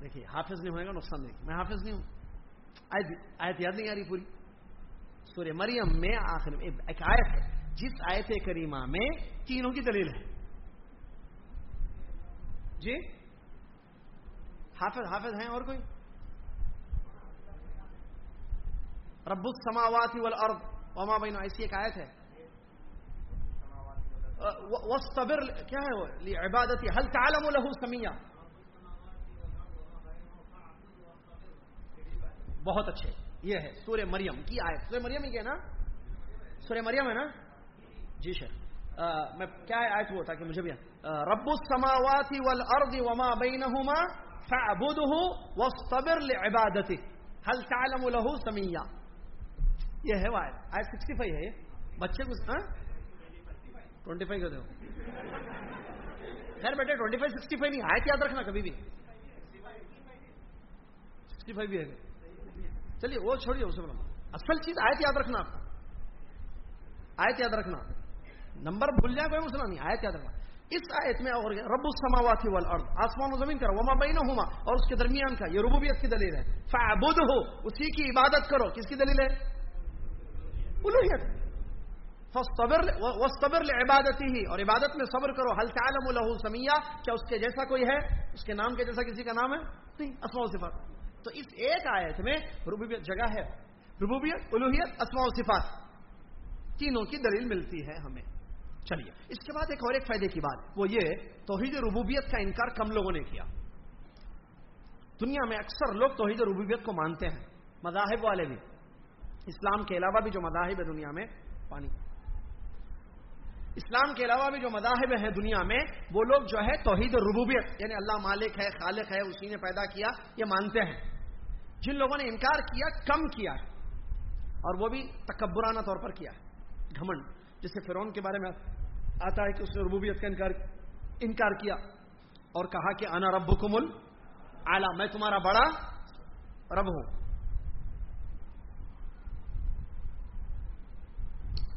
دیکھیے، حافظ نہیں ہوئے گا، نقصان دیکھیے میں حافظ نہیں ہوں۔ آیت یاد نہیں آ رہی پوری؟ سورہ مریم میں آخر میں ایک آیت ہے۔ جس آیت کریمہ میں تینوں کی دلیل ہے۔ جی؟ حافظ حافظ ہیں اور کوئی؟ رب السماوات والارض۔ وما بین ایسی ایک آیت ہے۔ وصبر کیا ہے وہ؟ عبادتی حل تعلم له سمیہ بہت اچھے۔ یہ ہے سورہ مریم۔ کی آیت؟ سورہ مریم ہی کیا نا؟ سورہ مریم ہے نا؟ جی شیخ۔ میں کیا آیت وہ تھا کہ مجھے بھی رب السماوات والارض وما بینہما فاعبده واصطبر لعبادته هل تعلم له سمیہ یہ ہے وہ آئے سکسٹی فائیو ہے یہ۔ بچے کو ہاں؟ ٹوینٹی فائیو کا دو خیر بیٹے ٹوینٹی فائیو، سکسٹی فائیو نہیں آئے یاد رکھنا کبھی بھی۔ سکسٹی فائیو بھی ہے۔ چلیے، وہ چھوڑیے اسے اصل چیز آیت یاد رکھنا۔ آپ آیت یاد رکھنا۔ نمبر بھول جائے کوئی مسئلہ نہیں، آیت یاد رکھنا۔ اس آیت میں اور رب السماوات والارض، آسمان و زمین کرو وما بینہما، اور اس کے درمیان کا، یہ ربوبیت کی دلیل ہے۔ فعبد ہو اسی کی عبادت کرو۔ کس کی دلیل ہے؟ الوحیت وصبر لعبادتی ہی اور عبادت میں صبر کرو. حل تعلم له سمیہ کیا اس کے جیسا کوئی ہے؟ اس کے نام کے جیسا کسی کا نام ہے؟ نہیں. اسماء و صفات. تو اس ایک آیت میں ربوبیت جگہ ہے. ربوبیت الوحیت اسماء و صفات. تینوں کی دلیل ملتی ہے ہمیں. چلیے. اس کے بعد ایک اور ایک فائدے کی بات. وہ یہ، توحید ربوبیت کا انکار کم لوگوں نے کیا. دنیا میں اکثر لوگ توحید ربوبیت کو مانتے ہیں. مذاہب والے بھی. اسلام کے علاوہ بھی جو مذاہب ہے دنیا میں، پانی. اسلام کے علاوہ بھی جو مذاہب ہیں دنیا میں، وہ لوگ جو ہے توحید ربوبیت یعنی اللہ مالک ہے، خالق ہے، اسی نے پیدا کیا، یہ مانتے ہیں۔ جن لوگوں نے انکار کیا، کم کیا اور وہ بھی تکبرانہ طور پر کیا ہے، گھمنڈ جسے فرون کے بارے میں آتا ہے کہ اس نے ربوبیت کا انکار انکار کیا اور کہا کہ انا رب کمل آلہ میں تمہارا بڑا رب ہوں۔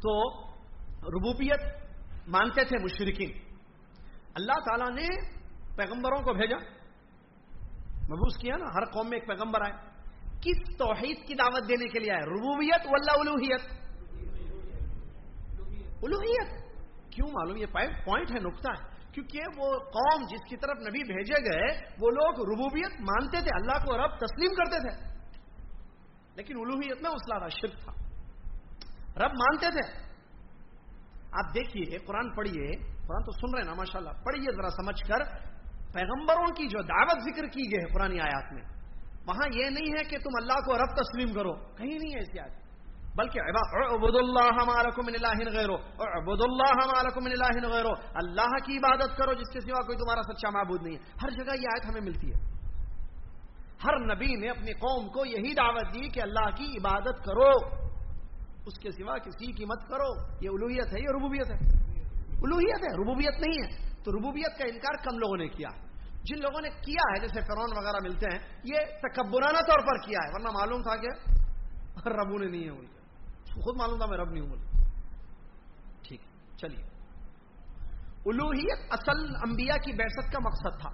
تو ربوبیت مانتے تھے مشرقین اللہ تعالیٰ نے پیغمبروں کو بھیجا۔ محبوس کیا نا، ہر قوم میں ایک پیغمبر آئے۔ کس توحید کی دعوت دینے کے لیے آئے؟ ربوبیت واللہ الوحیت۔ الوحیت۔ کیوں معلوم؟ یہ پوائنٹ ہے، نقطہ ہے۔ کیونکہ وہ قوم جس کی طرف نبی بھیجے گئے، وہ لوگ ربوبیت مانتے تھے، اللہ کو رب تسلیم کرتے تھے۔ لیکن الوحیت میں اسلح تھا شرک تھا۔ رب مانتے تھے۔ آپ دیکھیے، قرآن پڑھیے، قرآن تو سن رہے ہیں نا ماشاء اللہ پڑھیے ذرا سمجھ کر، پیغمبروں کی جو دعوت ذکر کی گئی ہے پرانی آیات میں، وہاں یہ نہیں ہے کہ تم اللہ کو رب تسلیم کرو، کہیں نہیں ہے اس آیت۔ بلکہ عبد اللہ من الہ غیرو عبد اللہ من الہ غیرو اللہ کی عبادت کرو، جس کے سوا کوئی تمہارا سچا معبود نہیں ہے۔ ہر جگہ یہ آیت ہمیں ملتی ہے۔ ہر نبی نے اپنی قوم کو یہی دعوت دی کہ اللہ کی عبادت کرو۔ اس کے سوا کسی کی مت کرو، یہ الوحیت ہے، یہ ربوبیت ہے۔ الوحیت ہے، ربوبیت نہیں ہے۔ تو ربوبیت کا انکار کم لوگوں نے کیا۔ جن لوگوں نے کیا ہے، جیسے فرون وغیرہ ملتے ہیں، یہ تکبرانہ طور پر کیا ہے۔ ورنہ معلوم تھا کہ ربو نے نہیں ہے ان کے۔ خود معلوم تھا میں رب نہیں ہوں ٹھیک چلیے۔ الوحیت اصل انبیاء کی بحثت کا مقصد تھا۔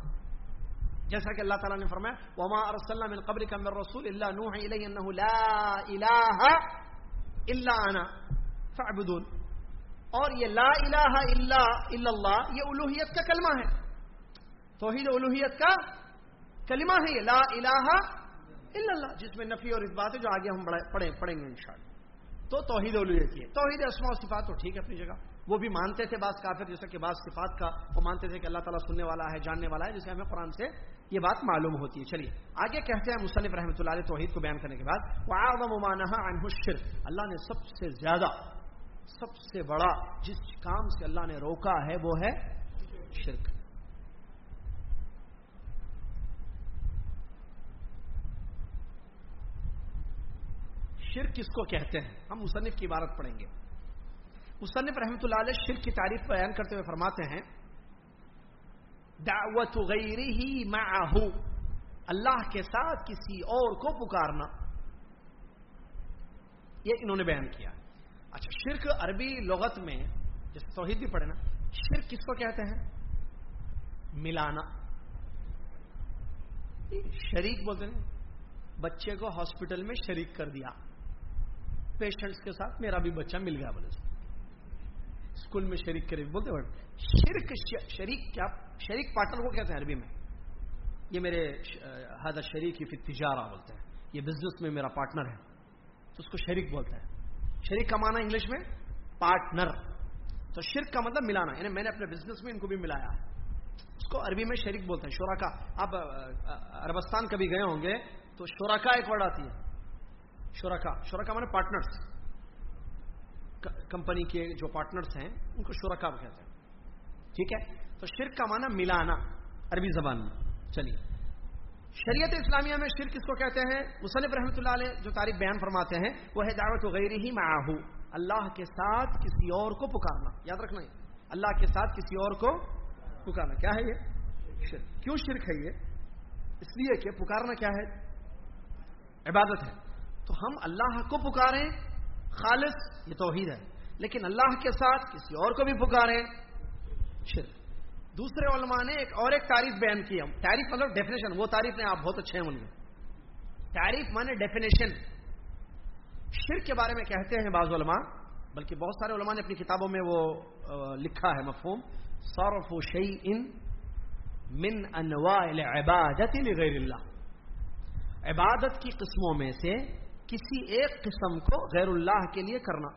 جیسا کہ اللہ تعالیٰ نے فرمایا، وما ارسلنا من قبلك من رسول الا نوحي اليه انه لا اله اللہ انا فعبدون اور یہ لا الہ الا الا اللہ یہ الوحیت کا کلمہ ہے. توحید الوحیت کا کلمہ ہے یہ لا الہ الا اللہ جس میں نفی اور اس بات ہے جو آگے ہم پڑھیں پڑھیں گے انشاءاللہ۔ تو توحید الوحیت یہ توحید اسماء و صفات تو ٹھیک ہے اپنی جگہ۔ وہ بھی مانتے تھے بعض کافر، جیسا کہ بعض صفات کا وہ مانتے تھے کہ اللہ تعالیٰ سننے والا ہے، جاننے والا ہے، جسے ہمیں قرآن سے یہ بات معلوم ہوتی ہے۔ چلیے، آگے کہتے ہیں مصنف رحمۃ اللہ علیہ توحید کو بیان کرنے کے بعد وہ اللہ نے سب سے زیادہ، سب سے بڑا جس کام سے اللہ نے روکا ہے، وہ ہے شرک۔ شرک کس کو کہتے ہیں؟ ہم مصنف کی عبارت پڑھیں گے۔ مصنف رحمۃ اللہ علیہ شرک کی تعریف بیان کرتے ہوئے فرماتے ہیں، دعوت غیری ہی اللہ کے ساتھ کسی اور کو پکارنا. یہ انہوں نے بیان کیا۔ اچھا شرک عربی لغت میں، جیسے توحید بھی پڑھے نا، شرک کس کو کہتے ہیں؟ ملانا۔ شریک بولتے ہیں، بچے کو ہاسپٹل میں شریک کر دیا۔ پیشنٹس کے ساتھ میرا بھی بچہ مل گیا بولے۔ اسکول میں شریک کرے، بولتے شرک شریک کیا، شریک پارٹنر کو کہتے ہیں عربی میں؟ یہ میرے حد شریک ہی تجارہ بولتے ہیں، یہ بزنس میں میرا پارٹنر ہے، تو اس کو شریک بولتے ہیں۔ شریک کا معنی انگلش میں پارٹنر تو شرک کا مطلب ملانا یعنی میں نے اپنے بزنس میں ان کو بھی ملایا۔ اس کو عربی میں شریک بولتے ہیں شورا کا اب عربستان کبھی گئے ہوں گے، تو شورا کا ایک ورڈ آتی ہے، شرکا شرکا مانے پارٹنرس کمپنی کے جو پارٹنرس ہیں، ان کو شرکا کہتے ہیں۔ ٹھیک ہے؟ تو شرک کا معنی ملانا، عربی زبان میں۔ چلیے۔ شریعت اسلامیہ میں شرک کس کو کہتے ہیں؟ مصنف رحمۃ اللہ علیہ جو تعریف بیان فرماتے ہیں، وہ ہے دعوت وغیرہ ہی معاہو۔ اللہ کے ساتھ کسی اور کو پکارنا۔ یاد رکھنا ہے اللہ کے ساتھ کسی اور کو پکارنا۔ کیا ہے یہ؟ شرک۔ کیوں شرک ہے یہ؟ اس لیے کہ پکارنا کیا ہے؟ عبادت ہے۔ تو ہم اللہ کو پکاریں خالص، یہ توحید ہے۔ لیکن اللہ کے ساتھ کسی اور کو بھی پکاریں شرک۔ دوسرے علماء نے ایک اور ایک تعریف بیان کی۔ تعریف مطلب ڈیفینیشن وہ تعریف نے آپ بہت اچھے ہیں ان میں۔ تعریف مانے ڈیفینیشن شرک کے بارے میں کہتے ہیں بعض علماء، بلکہ بہت سارے علماء نے اپنی کتابوں میں وہ لکھا ہے مفہوم۔ صرف شعی ان من انواع العبادت لغیر اللہ عبادت کی قسموں میں سے کسی ایک قسم کو غیر اللہ کے لیے کرنا۔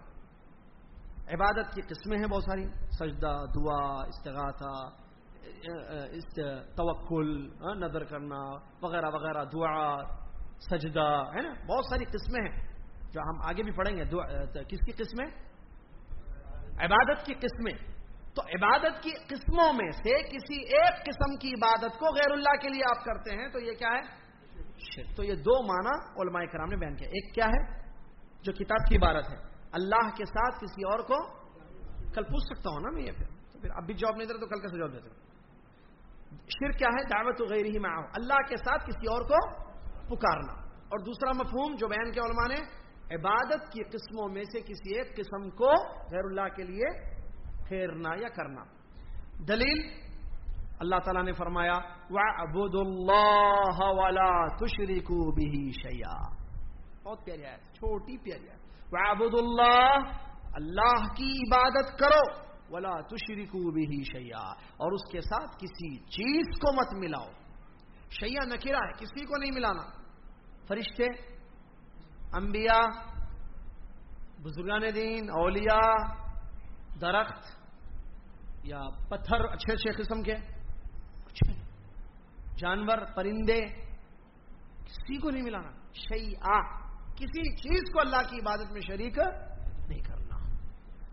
عبادت کی قسمیں ہیں بہت ساری۔ سجدہ، دعا، استغاثہ توکل ہاں، نظر کرنا، وغیرہ وغیرہ، دعا، سجدہ، ہے نا؟ بہت ساری قسمیں ہیں۔ جو ہم آگے بھی پڑھیں گے۔ کس کی قسمیں؟ عبادت کی قسمیں۔ تو عبادت کی قسموں میں سے کسی ایک قسم کی عبادت کو غیر اللہ کے لیے آپ کرتے ہیں تو یہ کیا ہے؟ تو یہ دو معنی علماء کرام نے بیان کیا۔ ایک کیا ہے؟ جو کتاب کی عبارت ہے۔ اللہ کے ساتھ کسی اور کو کل پوچھ سکتا ہوں نا میں یہ پھر۔ تو پھر اب بھی جواب نہیں دے تو کل کیسے جواب دیتے شر کیا ہے؟ دعوت غیر ہی میں اللہ کے ساتھ کسی اور کو پکارنا۔ اور دوسرا مفہوم جو بیان کے علماء نے، عبادت کی قسموں میں سے کسی ایک قسم کو غیر اللہ کے لیے پھیرنا یا کرنا۔ دلیل اللہ تعالیٰ نے فرمایا ابود اللہ والا تشری کو بھی شیا بہت پیاری ہے، چھوٹی پیاری ہے۔ وعبد اللہ اللہ کی عبادت کرو، ولا تشرکو بھی شیا اور اس کے ساتھ کسی چیز کو مت ملاؤ۔ شیا نکرا ہے، کسی کو نہیں ملانا۔ فرشتے، انبیاء، بزرگان دین، اولیاء، درخت یا پتھر اچھے اچھے قسم کے۔ کچھ جانور، پرندے، کسی کو نہیں ملانا۔ شی آ کسی چیز کو اللہ کی عبادت میں شریک نہیں کرنا۔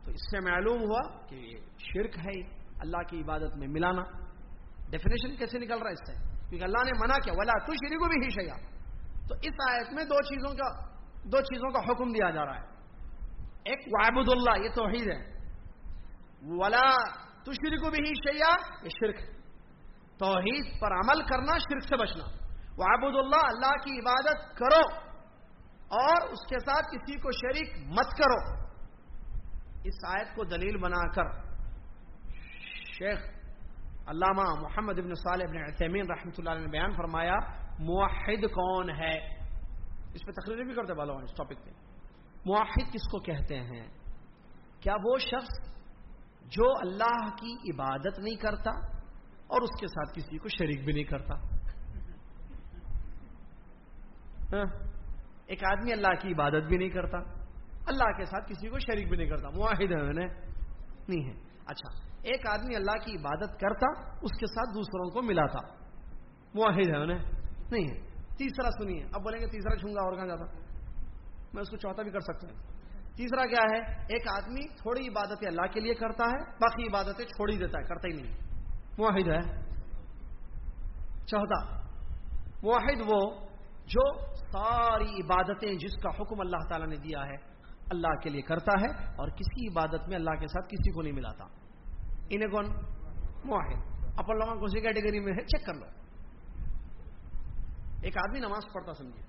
تو اس سے معلوم ہوا کہ یہ شرک ہے، اللہ کی عبادت میں ملانا۔ ڈیفینیشن کیسے نکل رہا ہے اس سے؟ کیونکہ اللہ نے منع کیا، ولا تو شریک بھی ہی شیا تو اس آیت میں دو چیزوں کا، دو چیزوں کا حکم دیا جا رہا ہے۔ ایک وابد اللہ یہ توحید ہے۔ ولا تشریک بھی ہی شیا یہ شرک ہے۔ توحید پر عمل کرنا، شرک سے بچنا۔ وابد اللہ اللہ کی عبادت کرو اور اس کے ساتھ کسی کو شریک مت کرو۔ اس آیت کو دلیل بنا کر شیخ علامہ محمد ابن صالح ابن عثیمین رحمۃ اللہ نے بیان فرمایا، موحد کون ہے؟ اس پہ تقریر بھی کرتے والا اس ٹاپک پہ۔ موحد کس کو کہتے ہیں؟ کیا وہ شخص جو اللہ کی عبادت نہیں کرتا؟ اور اس کے ساتھ کسی کو شریک بھی نہیں کرتا۔ ہاں؟ ایک آدمی اللہ کی عبادت بھی نہیں کرتا۔ اللہ کے ساتھ کسی کو شریک بھی نہیں کرتا۔ معاہد ہے انہیں نہیں ہے۔ اچھا ایک آدمی اللہ کی عبادت کرتا، اس کے ساتھ دوسروں کو ملا تھا معاہد ہے انہیں نہیں ہے۔ تیسرا سنیے۔ اب بولیں گے تیسرا چھوں گا اور کہاں جاتا۔ میں اس کو چوتھا بھی کر سکتا ہوں۔ تیسرا کیا ہے؟ ایک آدمی تھوڑی عبادتیں اللہ کے لیے کرتا ہے، باقی عبادتیں چھوڑ ہی دیتا ہے، کرتا ہی نہیں۔ معاہد ہے چوتھا معاہد وہ جو ساری عبادتیں جس کا حکم اللہ تعالیٰ نے دیا ہے، اللہ کے لیے کرتا ہے اور کسی عبادت میں اللہ کے ساتھ کسی کو نہیں ملاتا۔ انہیں کون؟ معاہد اپن لوگوں کو اسی کیٹیگری میں ہے چیک کر لو۔ ایک آدمی نماز پڑھتا سمجھے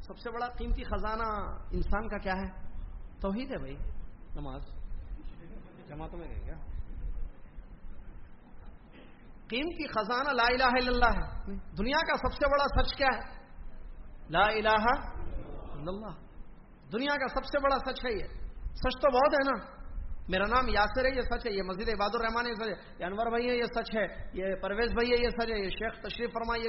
سب سے بڑا قیمتی خزانہ انسان کا کیا ہے؟ توحید ہے بھائی، نماز۔ جماعتوں میں گئے کیا قیمتی خزانہ لا الہ الا اللہ ہے۔ دنیا کا سب سے بڑا سچ کیا ہے؟ لا الہ الا اللہ۔ دنیا کا سب سے بڑا سچ ہے یہ۔ سچ تو بہت ہے نا۔ میرا نام یاسر ہے، یہ سچ ہے۔ یہ مسجد عباد الرحمان یہ سچ ہے۔ یہ انور بھائی ہے، یہ سچ ہے۔ یہ پرویز بھائی ہے، یہ سچ ہے۔ یہ شیخ تشریف فرما یہ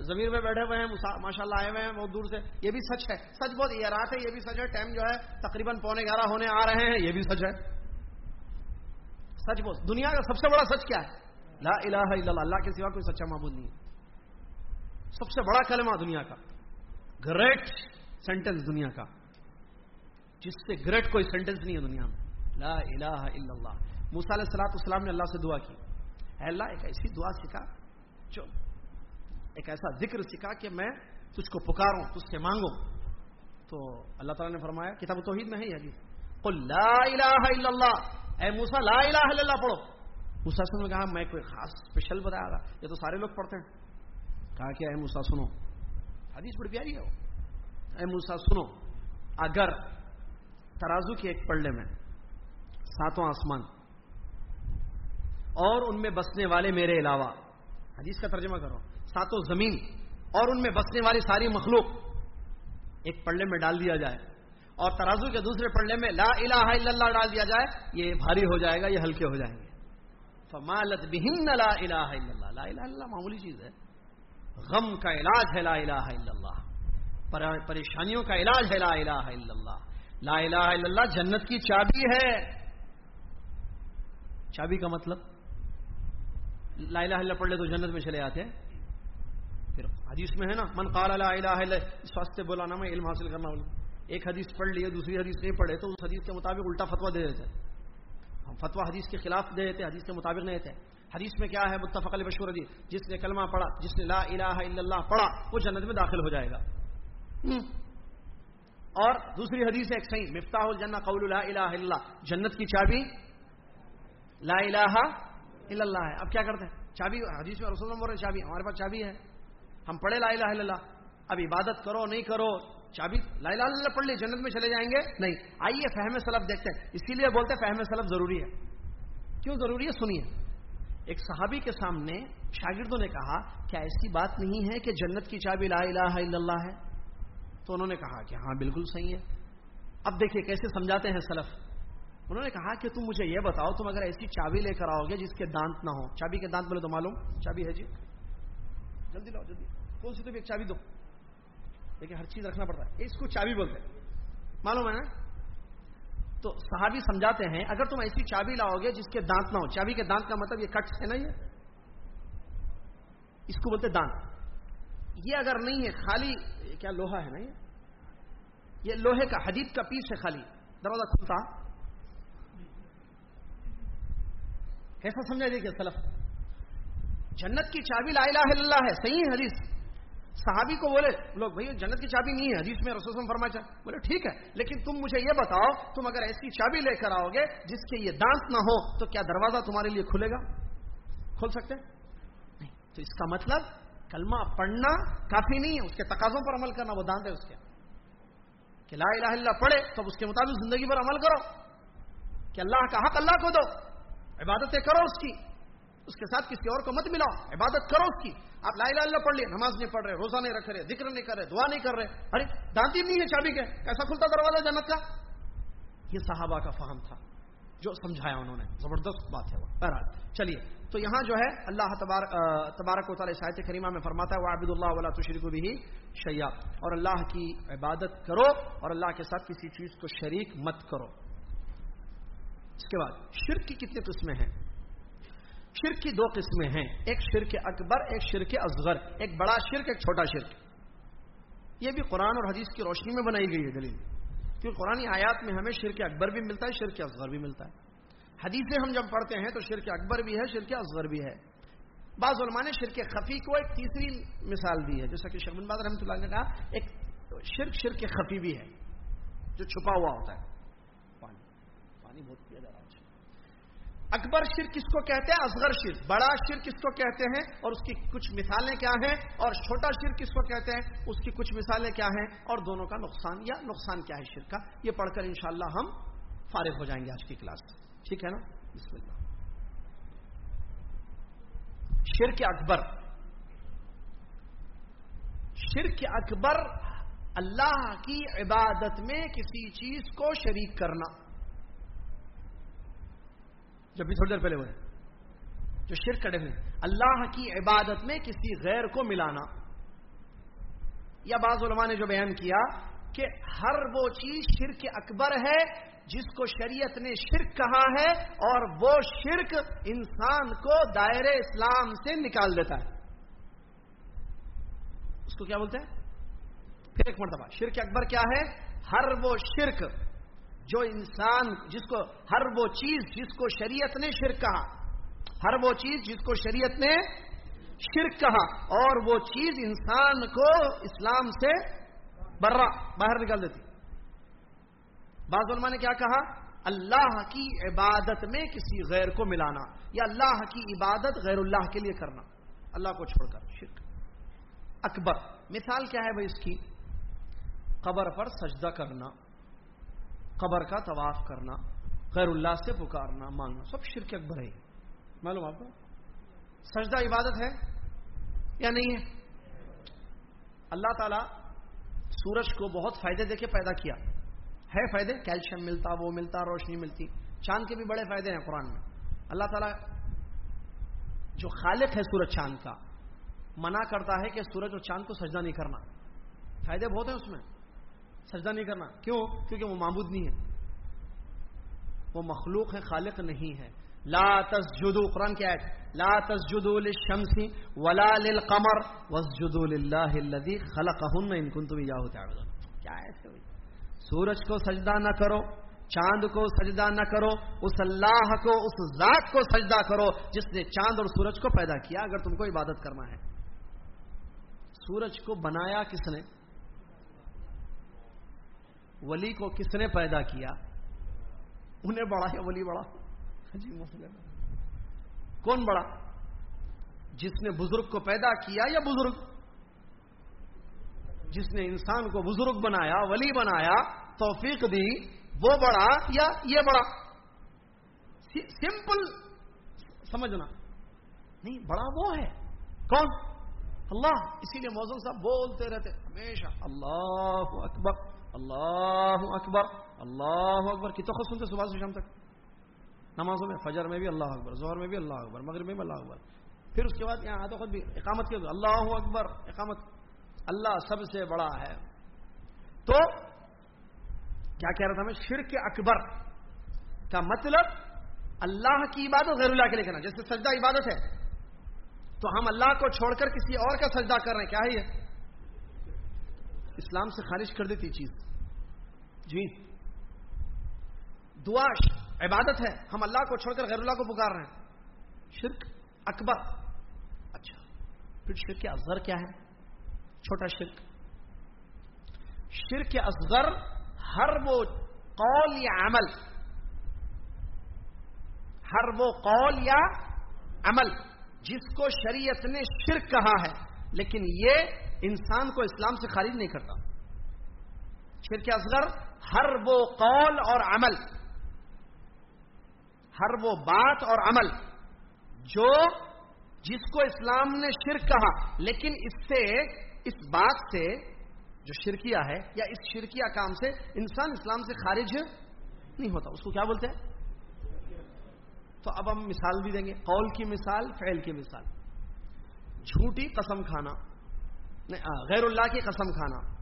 زمین میں بیٹھے ہوئے ہیں ماشاء اللہ آئے ہوئے ہیں بہت دور سے۔ یہ بھی سچ ہے۔ سچ بہت یہ رات ہے، یہ بھی سچ ہے۔ ٹائم جو ہے، تقریباً پونے گیارہ ہونے آ رہے ہیں۔ یہ بھی سچ ہے۔ سچ بہت دنیا کا سب سے بڑا سچ کیا ہے؟ لا الہ الا اللہ اللہ کے سوا کوئی سچا معبود نہیں ہے۔ سب سے بڑا کلمہ دنیا کا۔ گریٹ سینٹنس دنیا کا۔ جس سے گریٹ کوئی سینٹنس نہیں ہے دنیا میں۔ لا الہ الا اللہ۔ موسا علیہ السلاط اسلام نے اللہ سے دعا کی۔ اے اللہ، ایک ایسی دعا سکھا جو ایک ایسا ذکر سکھا کہ میں تجھ کو پکاروں، تجھ سے مانگوں۔ تو اللہ تعالیٰ نے فرمایا، کتاب توحید میں ہے یہ حدیث۔ قل لا الہ الا اللہ۔ اے موسا لا الہ الا اللہ پڑھو۔ موسا نے کہا، میں کوئی خاص اسپیشل بتایا گا یہ تو سارے لوگ پڑھتے ہیں۔ کہا کہ اے موسا سنو۔ حدیث بڑی پیاری ہے اے موسا سنو۔ اگر ترازو کے ایک پڑھنے میں ساتوں آسمان اور ان میں بسنے والے میرے علاوہ، حدیث کا ترجمہ کرو، ساتوں زمین اور ان میں بسنے والی ساری مخلوق ایک پڑھنے میں ڈال دیا جائے اور ترازو کے دوسرے پڑھنے میں لا الہ الا اللہ ڈال دیا جائے، یہ بھاری ہو جائے گا، یہ ہلکے ہو جائیں گے۔ فمالت بہن لا الہ الا اللہ. لا الہ الا اللہ معمولی چیز ہے. غم کا علاج ہے لا الہ الا اللہ. پریشانیوں کا علاج ہے لا الہ الا اللہ. لا الہ الا اللہ جنت کی چابی ہے. چابی کا مطلب؟ لا الہ الا پڑھ لے تو جنت میں چلے آتے ہیں. پھر حدیث میں ہے نا، من قال لا الہ الا اس واسطے بولا نا میں علم حاصل کرنا بولوں ایک حدیث پڑھ لیے دوسری حدیث نہیں پڑھے، تو اس حدیث کے مطابق الٹا فتوا دے دیتے ہیں. ہم فتوا حدیث کے خلاف دے دیتے حدیث کے مطابق نہیں دیتے حدیث میں کیا ہے؟ متفق مشہور حدیث جس نے کلمہ پڑھا جس نے لا الہ الا اللہ پڑھا وہ جنت میں داخل ہو جائے گا۔ اور دوسری حدیث ہے ایک صحیح مفتاح الجنہ قول لا الہ الا اللہ۔ جنت کی چابی لا الہ الا اللہ ہے۔ اب کیا کرتے ہیں؟ چابی حدیث میں رسول رہے چابی ہمارے پاس چابی ہے۔ ہم پڑھے لا الہ الا اللہ۔ اب عبادت کرو نہیں کرو چابی لا الہ اللہ پڑھ لی، جنت میں چلے جائیں گے؟ نہیں. آئیے فہم سلف دیکھتے ہیں. اسی لیے بولتے ہیں فہم سلف ضروری ہے. کیوں ضروری ہے؟ سنیے. ایک صحابی کے سامنے شاگردوں نے کہا، کیا ایسی بات نہیں ہے کہ جنت کی چابی لا الہ الا اللہ ہے؟ تو انہوں نے کہا کہ ہاں بالکل صحیح ہے. اب دیکھیے کیسے سمجھاتے ہیں سلف. انہوں نے کہا کہ تم مجھے یہ بتاؤ، تم اگر ایسی چابی لے کر آؤ گے جس کے دانت نہ ہو چابی کے دانت بولے تو معلوم. چابی ہے جی. جلدی لاؤ، جلدی. کون سی تو ایک چابی دو؟ لیکن ہر چیز رکھنا پڑتا ہے۔ اس کو چابی بولتے ہیں۔ معلوم ہے نا؟ تو صحابی سمجھاتے ہیں، اگر تم ایسی چابی لاؤ گے جس کے دانت نہ ہو، چابی کے دانت کا مطلب یہ کٹ ہے نا یہ؟ اس کو بولتے دانت۔ یہ اگر نہیں ہے، خالی کیا لوہا ہے نا یہ؟ یہ لوہے کا حدیب کا پیس ہے خالی۔ دروازہ کھلتا۔ کیسا سمجھا جائے کہ سلف؟ جنت کی چابی لا الہ الا اللہ ہے، صحیح حدیث۔ صحابی کو بولے، لوگ بھائی جنت کی چابی نہیں ہے۔ حدیث میں رسول فرما چاہ بولے، ٹھیک ہے، لیکن تم مجھے یہ بتاؤ، تم اگر ایسی چابی لے کر آؤ گے جس کے یہ دانت نہ ہو، تو کیا دروازہ تمہارے لیے کھلے گا؟ کھول سکتے؟ نہیں۔ تو اس کا مطلب کلمہ پڑھنا کافی نہیں ہے۔ اس کے تقاضوں پر عمل کرنا، وہ دانت ہے اس کے۔ کہ لا الہ الا پڑھے، تو اس کے مطابق زندگی پر عمل کرو۔ کہ اللہ کا حق اللہ کو دو، عبادتیں کرو اس کی۔ اس کے ساتھ کسی اور کو مت ملاؤ، عبادت کرو اس کی۔ آپ لا الہ الا پڑھ لیے، نماز نہیں پڑھ رہے، روزہ نہیں رکھ رہے، ذکر نہیں کر رہے، دعا نہیں کر رہے۔ ارے، دانتی نہیں ہے چابی کے، کیسا کھلتا دروازہ جنت کا؟ یہ صحابہ کا فہم تھا، جو سمجھایا انہوں نے۔ زبردست بات ہے وہ بہرحال چلیے، تو یہاں جو ہے، اللہ تبار تبارک و تعالی شاہد کریمہ میں فرماتا ہے وہ عبد اللہ ولا تشریک بھی شیا اور اللہ کی عبادت کرو اور اللہ کے ساتھ کسی چیز کو شریک مت کرو۔ اس کے بعد، شرک کی کتنے قسمیں ہیں؟ شرک کی دو قسمیں ہیں۔ ایک شرک اکبر، ایک شرک اصغر۔ ایک بڑا شرک، ایک چھوٹا شرک۔ یہ بھی قرآن اور حدیث کی روشنی میں بنائی گئی ہے دلیل۔ کیونکہ قرآن آیات میں ہمیں شرک اکبر بھی ملتا ہے، شرک اصغر بھی ملتا ہے۔ حدیثیں ہم جب پڑھتے ہیں تو شرک اکبر بھی ہے، شرک اصغر بھی ہے۔ بعض علماء نے شرک خفی کو ایک تیسری مثال دی ہے۔ جیسا کہ شرمن باد رحمۃ اللہ نے کہا، ایک شرک شرک خفی بھی ہے، جو چھپا ہوا ہوتا ہے۔ پانی۔ پانی بہت پیا جا رہا ہے اکبر شر کس کو کہتے ہیں؟ اصغر شر بڑا شر کس کو کہتے ہیں؟ اور اس کی کچھ مثالیں کیا ہیں؟ اور چھوٹا شر کس کو کہتے ہیں؟ اس کی کچھ مثالیں کیا ہیں؟ اور دونوں کا نقصان یا نقصان کیا ہے شر کا؟ یہ پڑھ کر انشاءاللہ ہم فارغ ہو جائیں گے آج کی کلاس۔ ٹھیک ہے نا؟ بسم اللہ۔ شرک اکبر۔ شرک اکبر اللہ کی عبادت میں کسی چیز کو شریک کرنا۔ جو بھی تھوڑی دیر پہلے ہوئے جو شرک کڑے ہوئے اللہ کی عبادت میں کسی غیر کو ملانا۔ یا بعض علماء نے جو بیان کیا کہ ہر وہ چیز شرک اکبر ہے جس کو شریعت نے شرک کہا ہے اور وہ شرک انسان کو دائر اسلام سے نکال دیتا ہے۔ اس کو کیا بولتے ہیں؟ پھر ایک مرتبہ، شرک اکبر کیا ہے؟ ہر وہ شرک جو انسان جس کو ہر وہ چیز جس کو شریعت نے شرک کہا، ہر وہ چیز جس کو شریعت نے شرک کہا، اور وہ چیز انسان کو اسلام سے برا، باہر نکال دیتی۔ بعض علماء نے کیا کہا؟ اللہ کی عبادت میں کسی غیر کو ملانا، یا اللہ کی عبادت غیر اللہ کے لیے کرنا۔ اللہ کو چھوڑ کر، شرک۔ اکبر، مثال کیا ہے بھائی اس کی؟ قبر پر سجدہ کرنا۔ قبر کا طواف کرنا غیر اللہ سے پکارنا، مانگنا، سب شرک اکبر ہے۔ معلوم آپ کو؟ سجدہ عبادت ہے یا نہیں ہے؟ اللہ تعالی سورج کو بہت فائدے دے کے پیدا کیا۔ ہے فائدے؟ کیلشیم ملتا، وہ ملتا، روشنی ملتی۔ چاند کے بھی بڑے فائدے ہیں قرآن میں۔ اللہ تعالیٰ جو خالق ہے سورج چاند کا، منع کرتا ہے کہ سورج اور چاند کو سجدہ نہیں کرنا۔ فائدے بہت ہیں اس میں۔ سجدہ نہیں کرنا۔ کیوں؟ کیونکہ وہ معبود نہیں ہے۔ وہ مخلوق ہے، خالق نہیں ہے۔ لا تسجدو قرآن کیا ہے لا تسجدو للشمس ولا للقمر واسجدو للہ الذي خلقهن ان کنتم اياه تعبدون۔ کیا ہے مطلب؟ سورج کو سجدہ نہ کرو، چاند کو سجدہ نہ کرو، اس اللہ کو، اس ذات کو سجدہ کرو جس نے چاند اور سورج کو پیدا کیا، اگر تم کو عبادت کرنا ہے۔ سورج کو بنایا کس نے؟ ولی کو کس نے پیدا کیا؟ انہیں بڑا یا ولی بڑا؟ جی مسئلہ کون بڑا؟ جس نے بزرگ کو پیدا کیا یا بزرگ؟ جس نے انسان کو بزرگ بنایا، ولی بنایا، توفیق دی، وہ بڑا یا یہ بڑا؟ سمپل، سمجھنا۔ نہیں، بڑا وہ ہے۔ کون؟ اللہ۔ اسی لیے موزن صاحب بولتے رہتے، ہمیشہ۔ اللہ اکبر۔ اللہ اکبر اللہ اکبر کتنا خوش سنتے صبح سے شام تک؟ نمازوں میں، فجر میں بھی اللہ اکبر زہر میں بھی اللہ اکبر مغرب میں بھی اللہ اکبر پھر اس کے بعد یہاں آتا خود بھی اقامت کے اللہ اکبر اقامت. اللہ سب سے بڑا ہے۔ تو کیا کہہ رہا تھا میں؟ شرک اکبر کا مطلب اللہ کی عبادت غیر اللہ کے لیے کرنا، جیسے سجدہ عبادت ہے۔ تو ہم اللہ کو چھوڑ کر کسی اور کا سجدہ کر رہے ہیں، کیا ہے یہ؟ اسلام سے خارج کر دیتی چیز۔ جی۔ دعا، عبادت ہے۔ ہم اللہ کو چھوڑ کر غیر اللہ کو پکار رہے ہیں۔ شرک اکبر۔ اچھا۔ پھر شرک اصغر کیا ہے؟ چھوٹا شرک۔ شرک اصغر ہر وہ قول یا عمل۔ ہر وہ قول یا عمل۔ جس کو شریعت نے شرک کہا ہے۔ لیکن یہ انسان کو اسلام سے خارج نہیں کرتا۔ شرک اصغر؟ ہر وہ قول اور عمل۔ ہر وہ بات اور عمل۔ جو جس کو اسلام نے شرک کہا، لیکن اس سے، اس بات سے جو شرکیہ ہے یا اس شرکیہ کام سے انسان اسلام سے خارج نہیں ہوتا۔ اس کو کیا بولتے ہیں؟ تو اب ہم مثال بھی دیں گے۔ قول کی مثال، فعل کی مثال۔ جھوٹی قسم کھانا۔ غیر اللہ کی قسم کھانا۔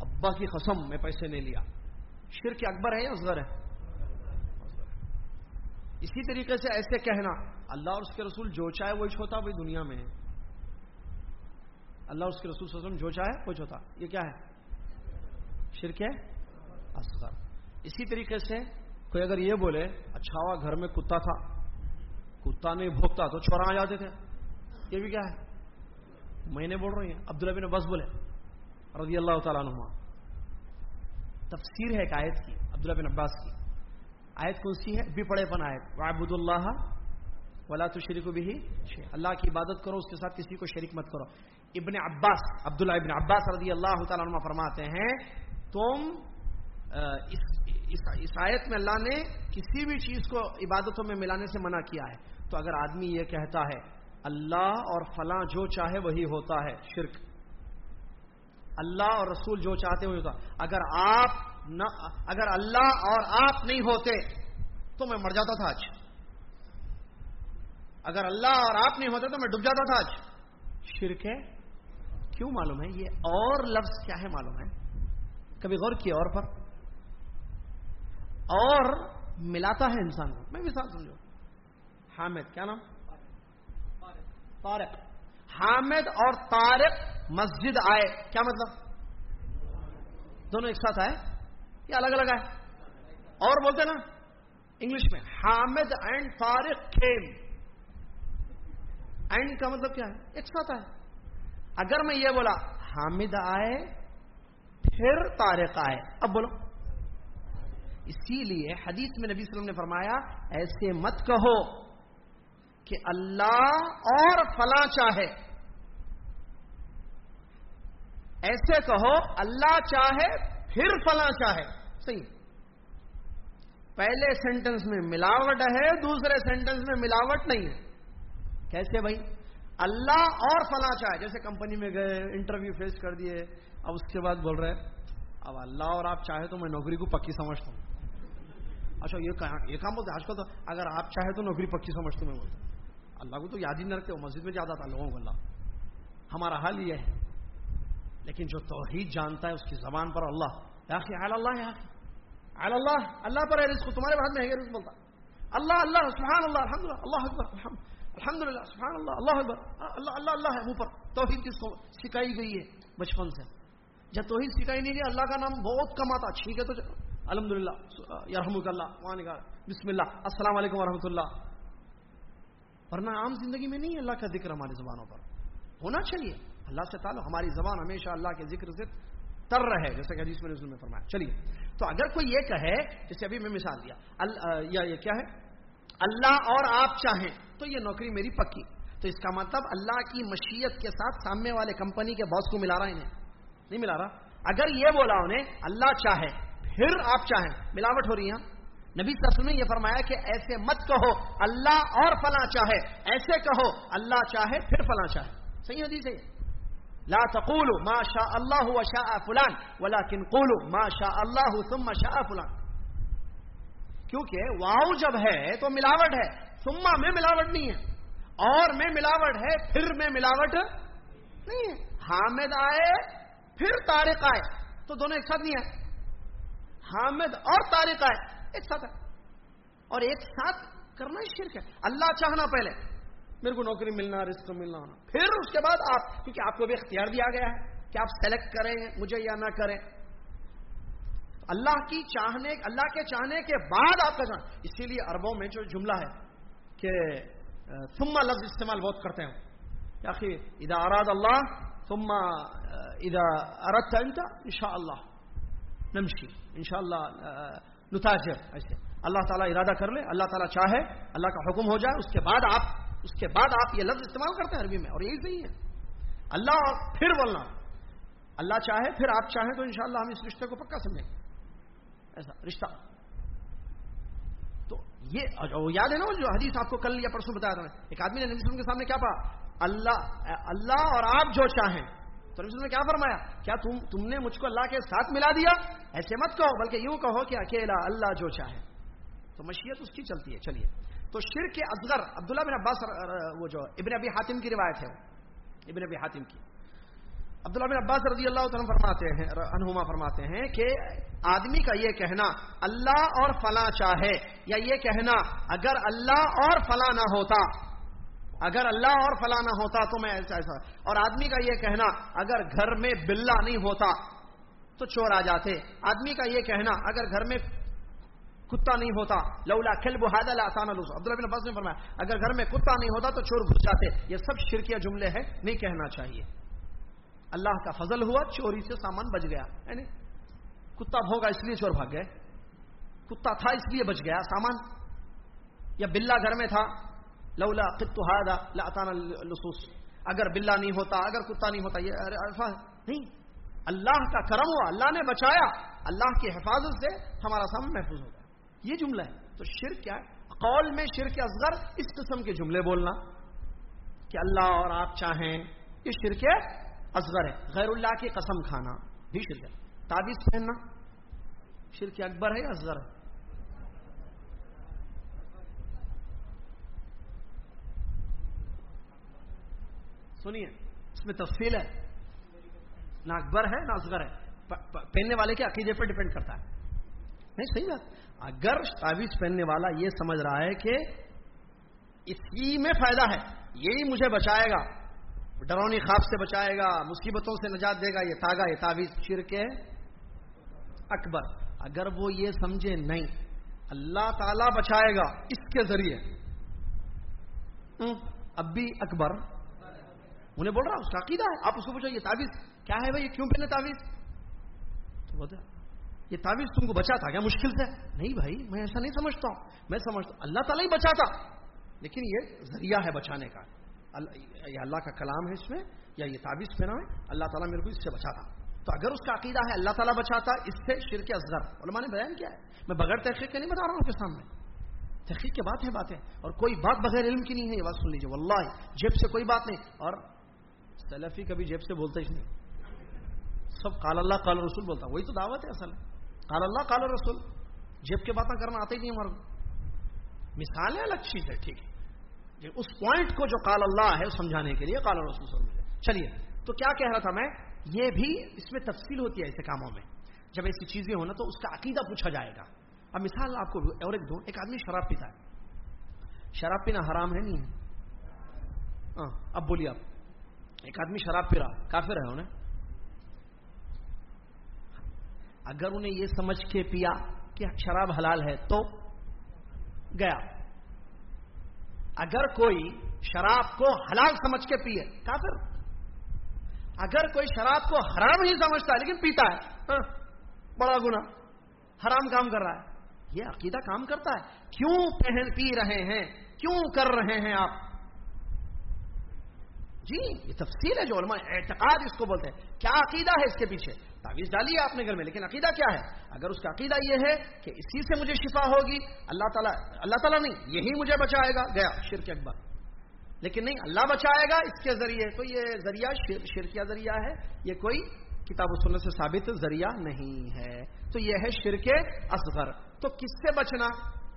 ابا کی قسم، میں پیسے نہیں لیا۔ شرک اکبر ہے یا اصغر ہے؟ اسی طریقے سے ایسے کہنا۔ اللہ اور اس کے رسول جو چاہے وہی چھوتا بھائی دنیا میں اللہ اور اس کے رسول صلی اللہ علیہ وسلم جو چاہے وہ چھوتا۔ یہ کیا ہے؟ شرک ہے؟ اصغر۔ اسی طریقے سے کوئی اگر یہ بولے اچھا ہوا گھر میں کتا تھا۔ کتا نہیں بھوکتا تو چورا آ جاتے تھے۔ یہ بھی کیا ہے؟ میں نے بول رہی ہیں۔ عبداللہ بن بس بولے رضی اللہ تعالیٰ نما تفسیر ہے ایک آیت کی عبداللہ بن عباس کی۔ آیت کون سی ہے؟ بھی پڑے پن آیت۔ وعبد اللہ ولا تو شریک بھی اللہ کی عبادت کرو اس کے ساتھ کسی کو شریک مت کرو۔ ابن عباس عبداللہ ابن عباس رضی اللہ تعالیٰ عنہ فرماتے ہیں تم اس, اس, اس آیت میں اللہ نے کسی بھی چیز کو عبادتوں میں ملانے سے منع کیا ہے۔ تو اگر آدمی یہ کہتا ہے اللہ اور فلاں جو چاہے وہی ہوتا ہے، شرک۔ اللہ اور رسول جو چاہتے وہی ہوتا۔ اگر آپ نہ، اگر اللہ اور آپ نہیں ہوتے، تو میں مر جاتا تھا آج۔ اگر اللہ اور آپ نہیں ہوتے، تو میں ڈب جاتا تھا آج۔ شرک ہے؟ کیوں معلوم ہے؟ یہ اور لفظ کیا ہے معلوم ہے؟ کبھی غور کیا اور پر۔ اور ملاتا ہے انسان کو۔ میں مثال سمجھو حامد، کیا نام؟ طارق. حامد اور طارق مسجد آئے. کیا مطلب؟ دونوں ایک ساتھ آئے؟ یا الگ الگ آئے. اور بولتے نا، انگلش میں، حامد اینڈ طارق کھیل اینڈ کا مطلب کیا ہے؟ ایک ساتھ آئے. اگر میں یہ بولا، حامد آئے، پھر تارق آئے. اب بولو. اسی لیے حدیث میں نبی صلی اللہ علیہ وسلم نے فرمایا، ایسے مت کہو. کہ اللہ اور فلاں چاہے۔ ایسے کہو، اللہ چاہے، پھر فلاں چاہے۔ صحیح۔ پہلے سینٹنس میں ملاوٹ ہے، دوسرے سینٹنس میں ملاوٹ نہیں ہے۔ کیسے بھائی؟ اللہ اور فلاں چاہے۔ جیسے کمپنی میں گئے انٹرویو فیس کر دیے، اب اس کے بعد بول رہے اب اللہ اور آپ چاہے تو میں نوکری کو پکی سمجھتا ہوں۔ اچھا یہ کام بولتے آج کل تو اگر آپ چاہے تو نوکری پکی سمجھتا ہوں میں بولتا ہوں۔ اللہ کو تو یاد ہی نہ رکھتے ہو مسجد میں جاتا تھا لوگوں کو اللہ۔ ہمارا حال یہ ہے۔ لیکن جو توحید جانتا ہے، اس کی زبان پر اللہ۔ یا اللہ یا اللہ اللہ پر ہے رزق۔ تمہارے بعد میں ہے رزق بولتا اللہ اللہ، سبحان اللہ الحمد للہ اللہ اکبر، الحمد للہ سبحان اللہ اللہ اکبر، اللہ اللہ اللہ ہے۔ منہ پر توحید کس کو سکھائی گئی ہے بچپن سے۔ جب توحید سکھائی نہیں گئی، اللہ کا نام بہت کم آتا۔ ٹھیک ہے تو الحمد للہ یرحمک اللہ، بسم اللہ، السلام علیکم ورحمۃ اللہ۔ ورنہ عام زندگی میں نہیں اللہ کا ذکر ہماری زبانوں پر۔ ہونا چاہیے۔ اللہ سے تعلق، ہماری زبان ہمیشہ اللہ کے ذکر سے تر رہے، جیسے کہ حدیث میں نے فرمایا۔ چلیے، تو اگر کوئی یہ کہے، جیسے ابھی میں مثال دیا یا یہ کیا ہے؟ اللہ اور آپ چاہیں، تو یہ نوکری میری پکی۔ تو اس کا مطلب اللہ کی مشیت کے ساتھ سامنے والے کمپنی کے باس کو ملا رہا انہیں۔ نہیں ملا رہا۔ اگر یہ بولا انہیں، اللہ چاہے، پھر آپ چاہیں۔ ملاوٹ ہو رہی ہے۔ نبی صلی نے یہ فرمایا کہ ایسے مت کہو، اللہ اور فلاں چاہے۔ ایسے کہو، اللہ چاہے، پھر فلاں چاہے۔ صحیح حدیث ہے لا تقولوا ما شاء اللہ وشاء فلان ولكن قولوا ما شاء اللہ ثم شاء فلان۔ کیونکہ واؤ جب ہے تو ملاوٹ ہے۔ ثم میں ملاوٹ نہیں ہے۔ اور میں ملاوٹ ہے، پھر میں ملاوٹ نہیں ہے۔ حامد آئے، پھر تارق آئے۔ تو دونوں ایک ساتھ نہیں آئے حامد اور تارق آئے۔ ایک ساتھ ہے۔ اور ایک ساتھ کرنا ہی شرک ہے۔ اللہ چاہنا پہلے، میرے کو نوکری ملنا رسک ملنا ہونا۔ پھر اس کے بعد آپ، کیونکہ آپ کو بھی اختیار دیا گیا ہے کہ آپ سلیکٹ کریں، مجھے یا نہ کریں۔ اللہ کی چاہنے، اللہ کے چاہنے کے بعد آپ کا چاہ اسی لیے اربوں میں جو جملہ ہے کہ ثم لفظ استعمال بہت کرتے ہیں۔ یا ادا اراد اللہ، ثم ادا ارد انت ان شاء اللہ نمشی ان شاء اللہ نتاجر ایسے۔ اللہ تعالیٰ ارادہ کر لے، اللہ تعالیٰ چاہے، اللہ کا حکم ہو جائے، اس کے بعد آپ، اس کے بعد آپ یہ لفظ استعمال کرتے ہیں عربی میں، اور یہی صحیح ہے۔ اللہ اور پھر بولنا۔ اللہ چاہے، پھر آپ چاہیں تو انشاءاللہ ہم اس رشتے کو پکا سمجھیں۔ ایسا، رشتہ۔ تو یہ یاد ہے نا جو حدیث آپ کو کل یا پرسوں بتایا تھا ایک آدمی نے نبی وسلم کے سامنے کیا پا اللہ اللہ اور آپ جو چاہیں۔ تو نبی وسلم نے کیا فرمایا؟ کیا تم تم نے مجھ کو اللہ کے ساتھ ملا دیا؟ ایسے مت کہو، بلکہ یوں کہو کہ اکیلا اللہ جو چاہے۔ تو مشیت اس کی چلتی ہے، چلیے۔ تو شرک کے اصغر، عبداللہ بن عباس وہ جو ابن ابی حاتم کی روایت ہے ابن ابی حاتم کی۔ عبداللہ بن عباس رضی اللہ تعالیٰ فرماتے ہیں انہما فرماتے ہیں کہ آدمی کا یہ کہنا، اللہ اور فلاں چاہے، یا یہ کہنا، اگر اللہ اور فلاں نہ ہوتا اگر اللہ اور فلاں نہ ہوتا تو میں ایسا ایسا اور آدمی کا یہ کہنا، اگر گھر میں بلا نہیں ہوتا تو چور آ جاتے۔ آدمی کا یہ کہنا، اگر گھر میں کتا نہیں ہوتا، لولا کھل بہاد عبداللہ بن عباس نے فرمایا، اگر گھر میں کتا نہیں ہوتا تو چور گھس جاتے۔ یہ سب شرکیہ جملے ہیں، نہیں کہنا چاہیے۔ اللہ کا فضل ہوا، چوری سے سامان بچ گیا۔ یعنی کتا بھوگا اس لیے چور بھاگ گئے۔ کتا تھا اس لیے بچ گیا۔ سامان یا بلا گھر میں تھا لولا ہادا لاتانا لسوس اگر بلا نہیں ہوتا، اگر کتا نہیں ہوتا، یہ نہیں، اللہ کا کرم ہوا، اللہ نے بچایا۔ اللہ کی حفاظت سے ہمارا سامان محفوظ ہوگا یہ جملہ ہے۔ تو شرک کیا ہے؟ قول میں شرک اصغر، اس قسم کے جملے بولنا۔ کہ اللہ اور آپ چاہیں، یہ شرک اصغر ہے۔ غیر اللہ کی قسم کھانا بھی شرک ہے۔ تعویذ پہننا شرک اکبر ہے یا اصغر ہے؟ سنیے، اس میں تفصیل ہے۔ نہ اکبر ہے، نہ اصغر ہے۔ پہننے والے کے عقیدے پر ڈپینڈ کرتا ہے۔ نہیں، صحیح بات۔ اگر تعویذ پہننے والا یہ سمجھ رہا ہے کہ اسی میں فائدہ ہے، یہی مجھے بچائے گا، ڈرونی خواب سے بچائے گا، مصیبتوں سے نجات دے گا، یہ تاگا یہ تعویذ شرک ہے اکبر۔ اگر وہ یہ سمجھے، نہیں، اللہ تعالی بچائے گا اس کے ذریعے۔ اب بھی اکبر انہیں بول رہا اس کا عقیدہ ہے۔ آپ اس کو پوچھو، یہ تعویذ کیا ہے بھائی؟ یہ کیوں پہنے تعویذ؟ تو بولتے یہ تعویذ تم کو بچا تھا کیا؟ مشکل سے؟ نہیں بھائی، میں ایسا نہیں سمجھتا ہوں۔ میں سمجھتا ہوں، اللہ تعالیٰ ہی بچاتا لیکن یہ ذریعہ ہے بچانے کا۔ یہ اللہ کا کلام ہے اس میں، یا یہ تعویذ پہنا ہے، اللہ تعالیٰ میرے کو اس سے بچاتا تو اگر اس کا عقیدہ ہے، اللہ تعالیٰ بچاتا اس سے شرک ازغر علماء نے بیان کیا ہے۔ میں بغیر تحقیق کے نہیں بتا رہا ہوں کے سامنے۔ تحقیق کے بات ہے باتیں۔ اور کوئی بات بغیر علم کی نہیں ہے، یہ بات سن لیجیے واللہ، جیب سے کوئی بات نہیں۔ اور سلفی کبھی جیب سے بولتا ہی نہیں۔ سب کال اللہ کال رسول بولتا۔ وہی تو دعوت ہے اصل۔ کال اللہ کال رسول۔ جیب کے باتیں کرنا آتے ہی نہیں ہمارے کو مثال ہے، الگ چیز ہے، ٹھیک ہے۔ جی، اس پوائنٹ کو جو کال اللہ ہے، سمجھانے کے لیے کال رسول سمجھے چلیے، تو کیا کہہ رہا تھا میں؟ یہ بھی اس میں تفصیل ہوتی ہے ایسے کاموں میں۔ جب ایسی چیزیں ہونا تو اس کا عقیدہ پوچھا جائے گا۔ اب مثال آپ کو اور ایک دو، ایک آدمی شراب پیتا ہے۔ شراب پینا حرام ہے نہیں ہاں اب بولیے آپ۔ ایک آدمی شراب پی رہا کافر ہے انہیں۔ اگر انہیں یہ سمجھ کے پیا کہ شراب حلال ہے تو گیا۔ اگر کوئی شراب کو حلال سمجھ کے پیے، کافر۔ اگر کوئی شراب کو حرام ہی سمجھتا ہے لیکن پیتا ہے ہاں، بڑا گنا حرام کام کر رہا ہے۔ یہ عقیدہ کام کرتا ہے۔ کیوں پہن پی رہے ہیں؟ کیوں کر رہے ہیں آپ؟ جی یہ تفصیل ہے جو علماء اعتقاد اس کو بولتے ہیں۔ کیا عقیدہ ہے اس کے پیچھے؟ تعویذ ڈالی ہے آپ نے گھر میں، لیکن عقیدہ کیا ہے؟ اگر اس کا عقیدہ یہ ہے کہ اسی سے مجھے شفا ہوگی، اللہ تعالیٰ اللہ تعالیٰ نہیں، یہی مجھے بچائے گا۔ گیا، شرک اکبر۔ لیکن نہیں، اللہ بچائے گا اس کے ذریعے۔ تو یہ ذریعہ شرکیہ ذریعہ ہے؟ یہ کوئی کتاب و سنت سے ثابت ذریعہ نہیں ہے۔ تو یہ ہے شرک اصغر۔ تو کس سے بچنا؟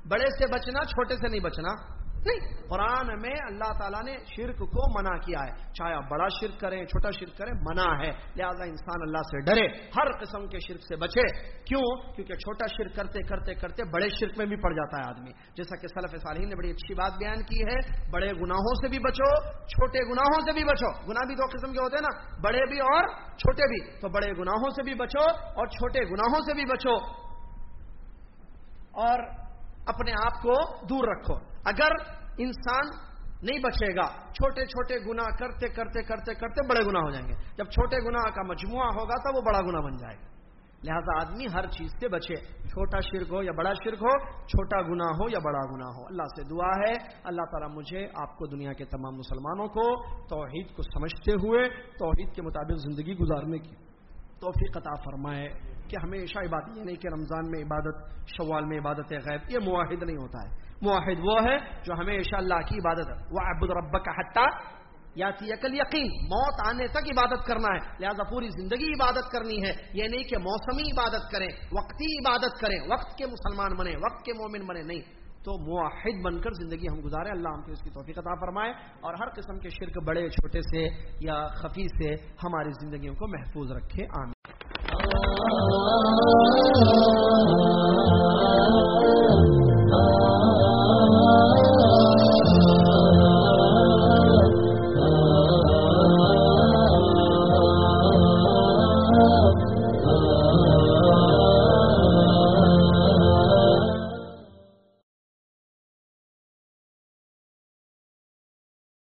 بڑے سے بچنا، چھوٹے سے نہیں بچنا؟ نہیں، قرآن میں اللہ تعالیٰ نے شرک کو منع کیا ہے۔ چاہے آپ بڑا شرک کریں، چھوٹا شرک کریں، منع ہے۔ لہذا انسان اللہ سے ڈرے، ہر قسم کے شرک سے بچے۔ کیوں؟ کیونکہ چھوٹا شرک کرتے کرتے کرتے بڑے شرک میں بھی پڑ جاتا ہے آدمی۔ جیسا کہ سلف صالحین نے بڑی اچھی بات بیان کی ہے، بڑے گناہوں سے بھی بچو، چھوٹے گناہوں سے بھی بچو۔ گناہ بھی دو قسم کے ہوتے ہیں نا، بڑے بھی اور چھوٹے بھی۔ تو بڑے گناہوں سے بھی بچو اور چھوٹے گناہوں سے بھی بچو۔ اور اپنے آپ کو دور رکھو۔ اگر انسان نہیں بچے گا، چھوٹے چھوٹے گنا کرتے کرتے کرتے کرتے بڑے گنا ہو جائیں گے۔ جب چھوٹے گنا کا مجموعہ ہوگا تو وہ بڑا گنا بن جائے گا۔ لہذا آدمی ہر چیز سے بچے۔ چھوٹا شرک ہو یا بڑا شرک ہو، چھوٹا گنا ہو یا بڑا گنا ہو۔ اللہ سے دعا ہے۔ اللہ تعالیٰ مجھے، آپ کو دنیا کے تمام مسلمانوں کو توحید کو سمجھتے ہوئے، توحید کے مطابق زندگی گزارنے کی توفیق عطا فرمائے کہ ہمیشہ عبادت یہ نہیں کہ رمضان میں عبادت، شوال میں عبادت غیب، یہ معاہد نہیں ہوتا ہے۔ موحد وہ ہے جو ہمیشہ اللہ کی عبادت ہے۔ وہ ابد رب کا حتیٰ یا عقل یقین موت آنے تک عبادت کرنا ہے۔ لہذا پوری زندگی عبادت کرنی ہے۔ یہ نہیں کہ موسمی عبادت کریں، وقتی عبادت کریں، وقت کے مسلمان بنے وقت کے مومن بنے نہیں۔ تو موحد بن کر زندگی ہم گزارے اللہ ہم کو اس کی توفیق عطا فرمائے۔ اور ہر قسم کے شرک بڑے، چھوٹے سے یا خفی سے ہماری زندگیوں کو محفوظ رکھے۔ آمین۔